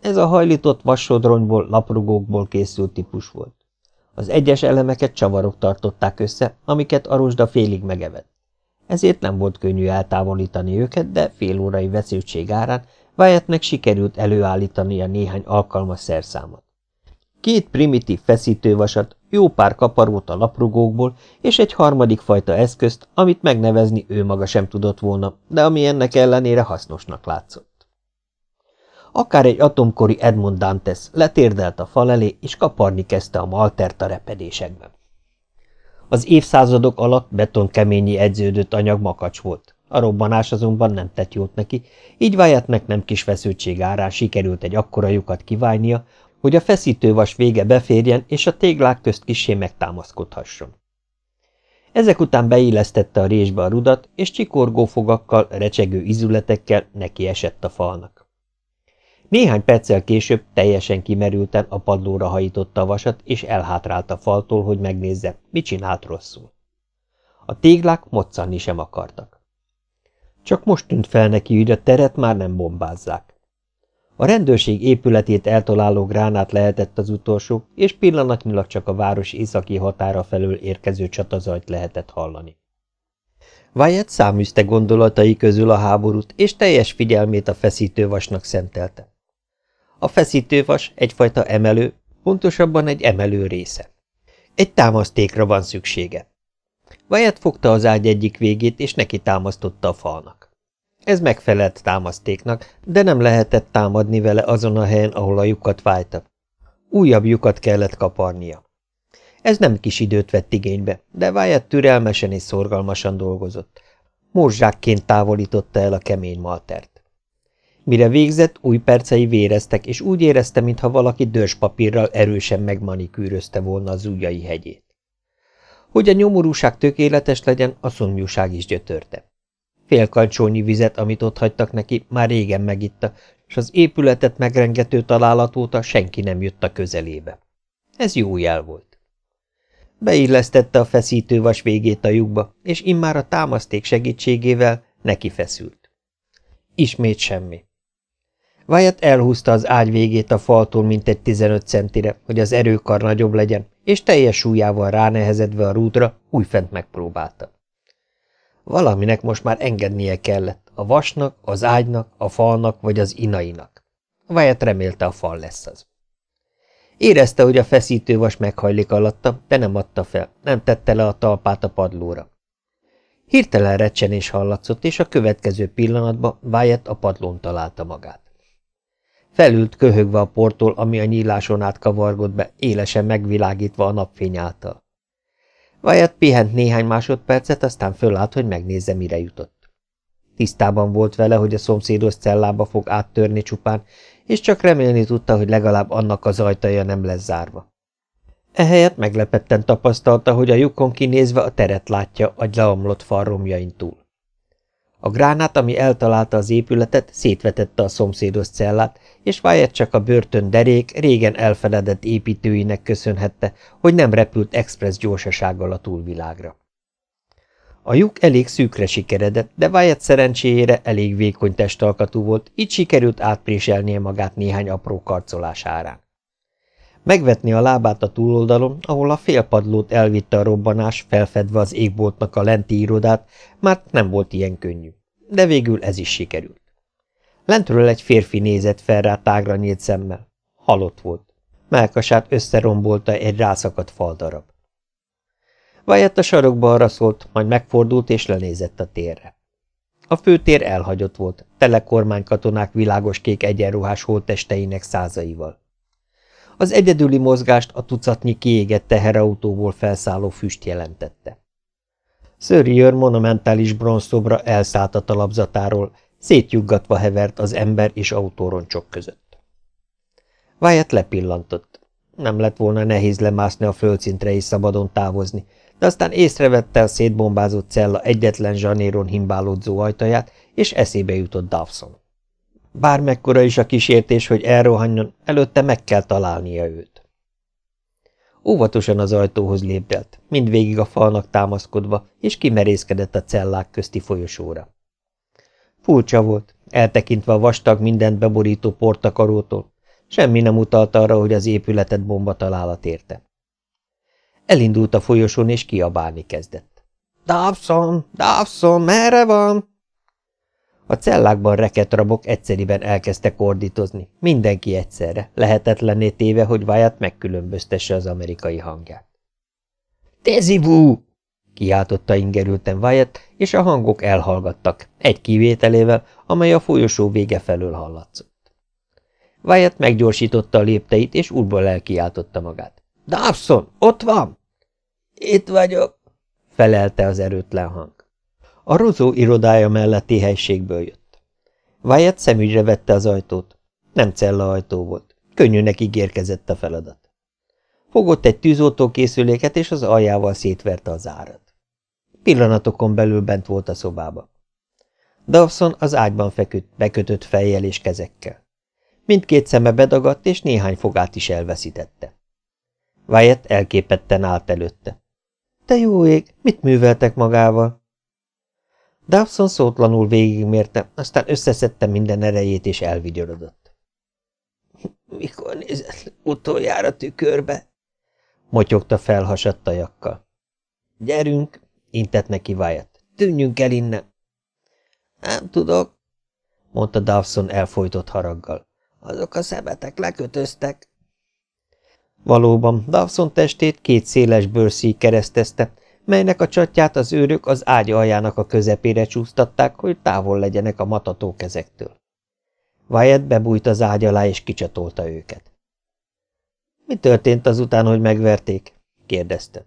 Ez a hajlított vassodronyból, laprugókból készült típus volt. Az egyes elemeket csavarok tartották össze, amiket a rozsda félig megevett. Ezért nem volt könnyű eltávolítani őket, de fél órai veszültség árán Wyattnek sikerült a néhány alkalmas szerszámot. Két primitív feszítővasat, jó pár kaparót a laprugókból, és egy harmadik fajta eszközt, amit megnevezni ő maga sem tudott volna, de ami ennek ellenére hasznosnak látszott. Akár egy atomkori Edmond Dantes letérdelt a fal elé, és kaparni kezdte a malterta repedésekben. Az évszázadok alatt betonkeményi edződött anyag makacs volt. A robbanás azonban nem tett jót neki, így Wyattnek nem kis feszültség árán sikerült egy akkora lyukat kiválnia, hogy a feszítővas vége beférjen, és a téglák közt kisé megtámaszkodhasson. Ezek után beillesztette a résbe a rudat, és csikorgó fogakkal, recsegő izületekkel neki esett a falnak. Néhány perccel később teljesen kimerülten a padlóra hajította a vasat, és elhátrált a faltól, hogy megnézze, mit csinált rosszul. A téglák moccanni sem akartak. Csak most tűnt fel neki, hogy a teret már nem bombázzák. A rendőrség épületét eltaláló gránát lehetett az utolsó, és pillanatnyilag csak a város északi határa felől érkező csatazajt lehetett hallani. Wyatt száműzte gondolatai közül a háborút, és teljes figyelmét a feszítővasnak szentelte. A feszítővas egyfajta emelő, pontosabban egy emelő része. Egy támasztékra van szüksége. Wyatt fogta az ágy egyik végét, és neki támasztotta a falnak. Ez megfelelt támasztéknak, de nem lehetett támadni vele azon a helyen, ahol a lyukat váltak. Újabb lyukat kellett kaparnia. Ez nem kis időt vett igénybe, de Wyatt türelmesen és szorgalmasan dolgozott. Morzsákként távolította el a kemény maltert. Mire végzett, új percei véreztek, és úgy érezte, mintha valaki dörspapírral erősen megmanikűrözte volna az ujjai hegyét. Hogy a nyomorúság tökéletes legyen, a szomjúság is gyötörte. Félkancsónyi vizet, amit ott hagytak neki, már régen megitta, és az épületet megrengető találat óta senki nem jött a közelébe. Ez jó jel volt. Beillesztette a feszítővas végét a lyukba, és immár a támaszték segítségével neki feszült. Ismét semmi. Wyatt elhúzta az ágy végét a faltól mintegy 15 centire, hogy az erőkar nagyobb legyen, és teljes súlyával ránehezedve a rúdra újfent megpróbálta. Valaminek most már engednie kellett, a vasnak, az ágynak, a falnak vagy az inainak. Wyatt remélte a fal lesz az. Érezte, hogy a feszítővas meghajlik alatta, de nem adta fel, nem tette le a talpát a padlóra. Hirtelen recsenés hallatszott, és a következő pillanatban Wyatt a padlón találta magát. Felült köhögve a portól, ami a nyíláson át kavargott be, élesen megvilágítva a napfény által. Wyatt pihent néhány másodpercet, aztán fölállt, hogy megnézze, mire jutott. Tisztában volt vele, hogy a szomszédos cellába fog áttörni csupán, és csak remélni tudta, hogy legalább annak az ajtaja nem lesz zárva. Ehelyett meglepetten tapasztalta, hogy a lyukon kinézve a teret látja a leomlott falromjain túl. A gránát, ami eltalálta az épületet, szétvetette a szomszédos cellát, és Wyatt csak a börtön derék, régen elfeledett építőinek köszönhette, hogy nem repült express gyorsasággal a túlvilágra. A lyuk elég szűkre sikeredett, de Wyatt szerencséjére elég vékony testalkatú volt, így sikerült átpréselnie magát néhány apró karcolás árán. Megvetni a lábát a túloldalon, ahol a félpadlót elvitte a robbanás, felfedve az égboltnak a lenti irodát, már nem volt ilyen könnyű. De végül ez is sikerült. Lentről egy férfi nézett fel rá tágra nyílt szemmel. Halott volt. Melkasát összerombolta egy rászakadt faldarab. Vajett a sarokba arra szólt, majd megfordult és lenézett a térre. A főtér elhagyott volt, tele kormánykatonák világos kék egyenruhás holtesteinek százaival. Az egyedüli mozgást a tucatnyi kiégett teherautóból felszálló füst jelentette. Szörjőr monumentális bronzszobra elszállt a talapzatáról, szétjuggatva hevert az ember és autóroncsok között. Wyatt lepillantott. Nem lett volna nehéz lemászni a földszintre és szabadon távozni, de aztán észrevette a szétbombázott cella egyetlen zsanéron himbálódzó ajtaját, és eszébe jutott Dawson. Bármekkora is a kísértés, hogy elrohanjon, előtte meg kell találnia őt. Óvatosan az ajtóhoz lépdelt, mindvégig a falnak támaszkodva, és kimerészkedett a cellák közti folyosóra. Furcsa volt, eltekintve a vastag mindent beborító portakarótól, semmi nem utalta arra, hogy az épületet bomba találat érte. Elindult a folyosón, és kiabálni kezdett. – Dawson! Dawson! Merre van? A cellákban rekett rabok egyszeriben elkezdtek ordítozni, mindenki egyszerre, lehetetlenné téve, hogy Wyatt megkülönböztesse az amerikai hangját. – Tezivú! – kiáltotta ingerülten Wyatt, és a hangok elhallgattak, egy kivételével, amely a folyosó vége felől hallatszott. Wyatt meggyorsította a lépteit, és úrból elkiáltotta magát. – Dobson, ott van! – Itt vagyok! – felelte az erőtlen hang. A rozó irodája melletti helységből jött. Wyatt szemügyre vette az ajtót. Nem cella ajtó volt. Könnyűnek ígérkezett a feladat. Fogott egy tűzoltókészüléket, és az aljával szétverte az árat. Pillanatokon belül bent volt a szobába. Dawson az ágyban feküdt, bekötött fejjel és kezekkel. Mindkét szeme bedagadt, és néhány fogát is elveszítette. Wyatt elképetten állt előtte. – Te jó ég, mit műveltek magával? Dawson szótlanul végigmérte, aztán összeszedte minden erejét, és elvigyorodott. – Mikor nézett utoljára tükörbe? – motyogta felhasadt ajakkal. – Gyerünk! – intett neki Wyatt. – Tűnjünk el innen! – Nem tudok – mondta Dawson elfolytott haraggal. – Azok a szemetek lekötöztek. Valóban, Dawson testét két széles bőrszíj keresztezte, melynek a csatját az őrök az ágy aljának a közepére csúsztatták, hogy távol legyenek a matató kezektől. Wyatt bebújt az ágy alá és kicsatolta őket. Mi történt azután, hogy megverték? kérdezte.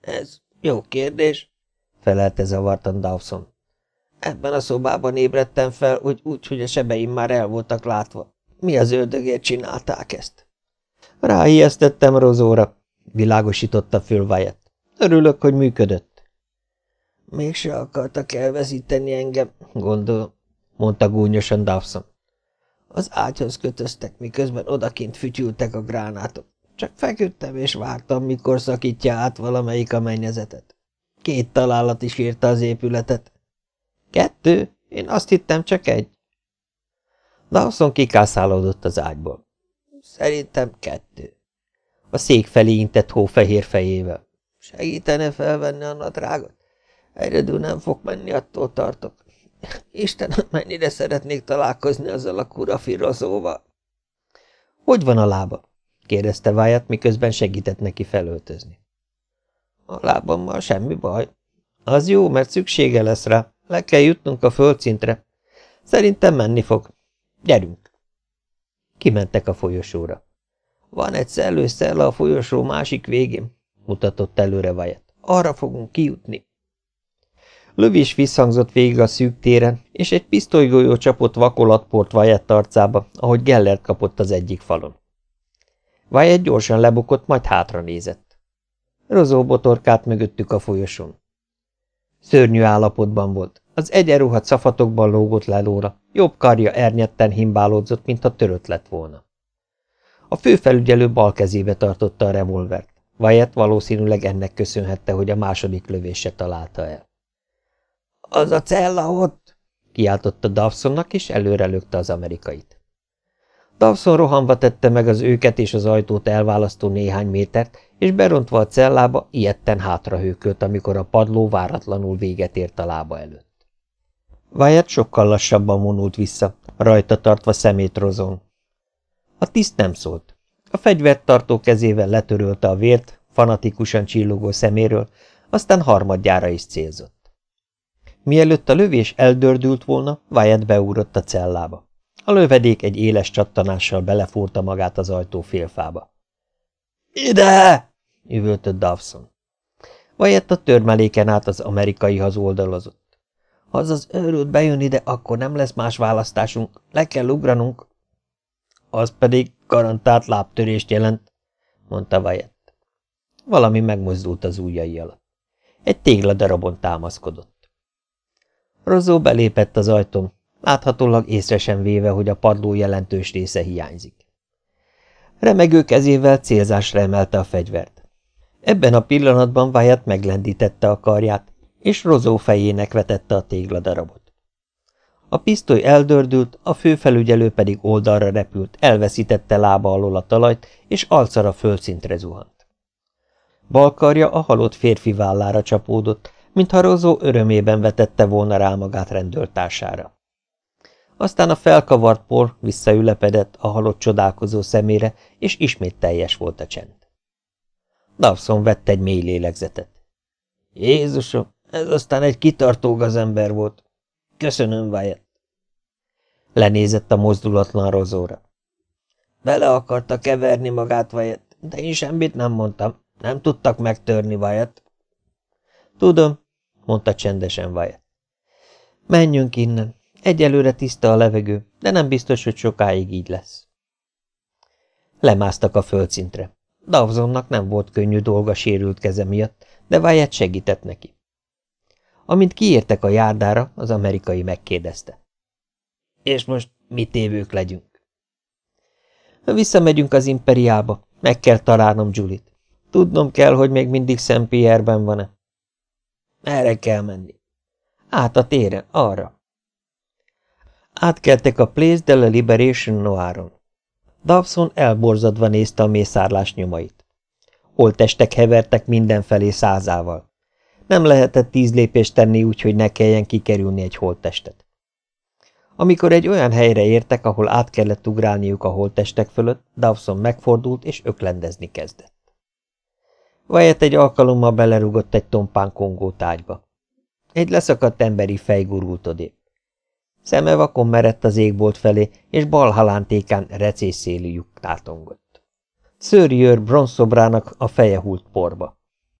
Ez jó kérdés, felelte zavartan Dawson. Ebben a szobában ébredtem fel, úgy, úgy, hogy a sebeim már el voltak látva. Mi az ördögért csinálták ezt? Ráijesztettem Rozóra, világosította föl Wyatt. Örülök, hogy működött. Mégse akartak elveszíteni engem, gondolom, mondta gúnyosan Dawson. Az ágyhoz kötöztek, miközben odakint fütyültek a gránátok. Csak feküdtem és vártam, mikor szakítja át valamelyik a mennyezetet. Két találat is írta az épületet. Kettő? Én azt hittem csak egy. Dawson kikászálódott az ágyból. Szerintem kettő. A szék felé intett hófehér fejével. Segítene felvenni a nadrágot? Egyedül nem fog menni, attól tartok. Istenem, mennyire szeretnék találkozni azzal a kurafirozóval. Hogy van a lába? kérdezte Wyatt, miközben segített neki felöltözni. A lábammal semmi baj. Az jó, mert szüksége lesz rá. Le kell jutnunk a földszintre. Szerintem menni fog. Gyerünk! Kimentek a folyosóra. Van egy szellőszella a folyosó másik végén, mutatott előre Wyatt. Arra fogunk kijutni. Lövés visszhangzott végig a szűk téren, és egy pisztolygolyó csapott vakolatport Wyatt arcába, ahogy Gellert kapott az egyik falon. Wyatt gyorsan lebukott, majd hátra nézett. Rozó botorkált mögöttük a folyosón. Szörnyű állapotban volt. Az egyenruhat szafatokban lógott lelóra, jobb karja ernyetten himbálódzott, mintha törött lett volna. A főfelügyelő bal kezébe tartotta a revolvert. Wyatt valószínűleg ennek köszönhette, hogy a második lövése találta el. – Az a cella ott! – kiáltotta Dawsonnak, és előre lökte az amerikait. Dawson rohanva tette meg az őket és az ajtót elválasztó néhány métert, és berontva a cellába ilyetten hátrahőkölt, amikor a padló váratlanul véget ért a lába előtt. Wyatt sokkal lassabban vonult vissza, rajta tartva szemét rozon. A tiszt nem szólt. A fegyvert tartó kezével letörölte a vért, fanatikusan csillogó szeméről, aztán harmadjára is célzott. Mielőtt a lövés eldördült volna, Wyatt beúrott a cellába. A lövedék egy éles csattanással belefúrta magát az ajtó félfába. – Ide! – üvöltött Dawson. Wyatt a törmeléken át az amerikaihoz oldalazott. Ha az az őrült bejön ide, akkor nem lesz más választásunk. Le kell ugranunk. Az pedig garantált lábtörést jelent, mondta Wyatt. Valami megmozdult az ujjai alatt. Egy tégladarabon támaszkodott. Rozó belépett az ajtón, láthatólag észre sem véve, hogy a padló jelentős része hiányzik. Remegő kezével célzásra emelte a fegyvert. Ebben a pillanatban Wyatt meglendítette a karját, és Rozó fejének vetette a tégladarabot. A pisztoly eldördült, a főfelügyelő pedig oldalra repült, elveszítette lába alól a talajt, és alcara földszintre zuhant. Balkarja a halott férfi vállára csapódott, mintha Rozó örömében vetette volna rá magát rendőrtársára. Aztán a felkavart por visszaülepedett a halott csodálkozó szemére, és ismét teljes volt a csend. Dawson vett egy mély lélegzetet. Jézusom, ez aztán egy kitartó gazember volt. Köszönöm, Wyatt. Lenézett a mozdulatlan rozóra. Bele akarta keverni magát, Wyatt, de én semmit nem mondtam. Nem tudtak megtörni, Wyatt. Tudom, mondta csendesen Wyatt. Menjünk innen. Egyelőre tiszta a levegő, de nem biztos, hogy sokáig így lesz. Lemásztak a földszintre. Dawsonnak nem volt könnyű dolga sérült keze miatt, de Wyatt segített neki. Amint kiértek a járdára, az amerikai megkérdezte. És most mit évők legyünk? Visszamegyünk az imperiába. Meg kell találnom Julit. Tudnom kell, hogy még mindig Szent Pierre-ben van-e. Erre kell menni. Át a téren, arra. Átkeltek a Place de la Liberation Noiron. Dobson elborzadva nézte a mészárlás nyomait. Holtestek hevertek mindenfelé százával. Nem lehetett tíz lépést tenni úgy, hogy ne kelljen kikerülni egy holttestet. Amikor egy olyan helyre értek, ahol át kellett ugrálniuk a holttestek fölött, Dawson megfordult és öklendezni kezdett. Vajet egy alkalommal belerugott egy tompán kongó tájba. Egy leszakadt emberi fej gurult odébb. Szeme vakon merett az égbolt felé, és bal halántékán recészszélű lyuk tátongott. Szőri őr bronzszobrának a feje hult porba.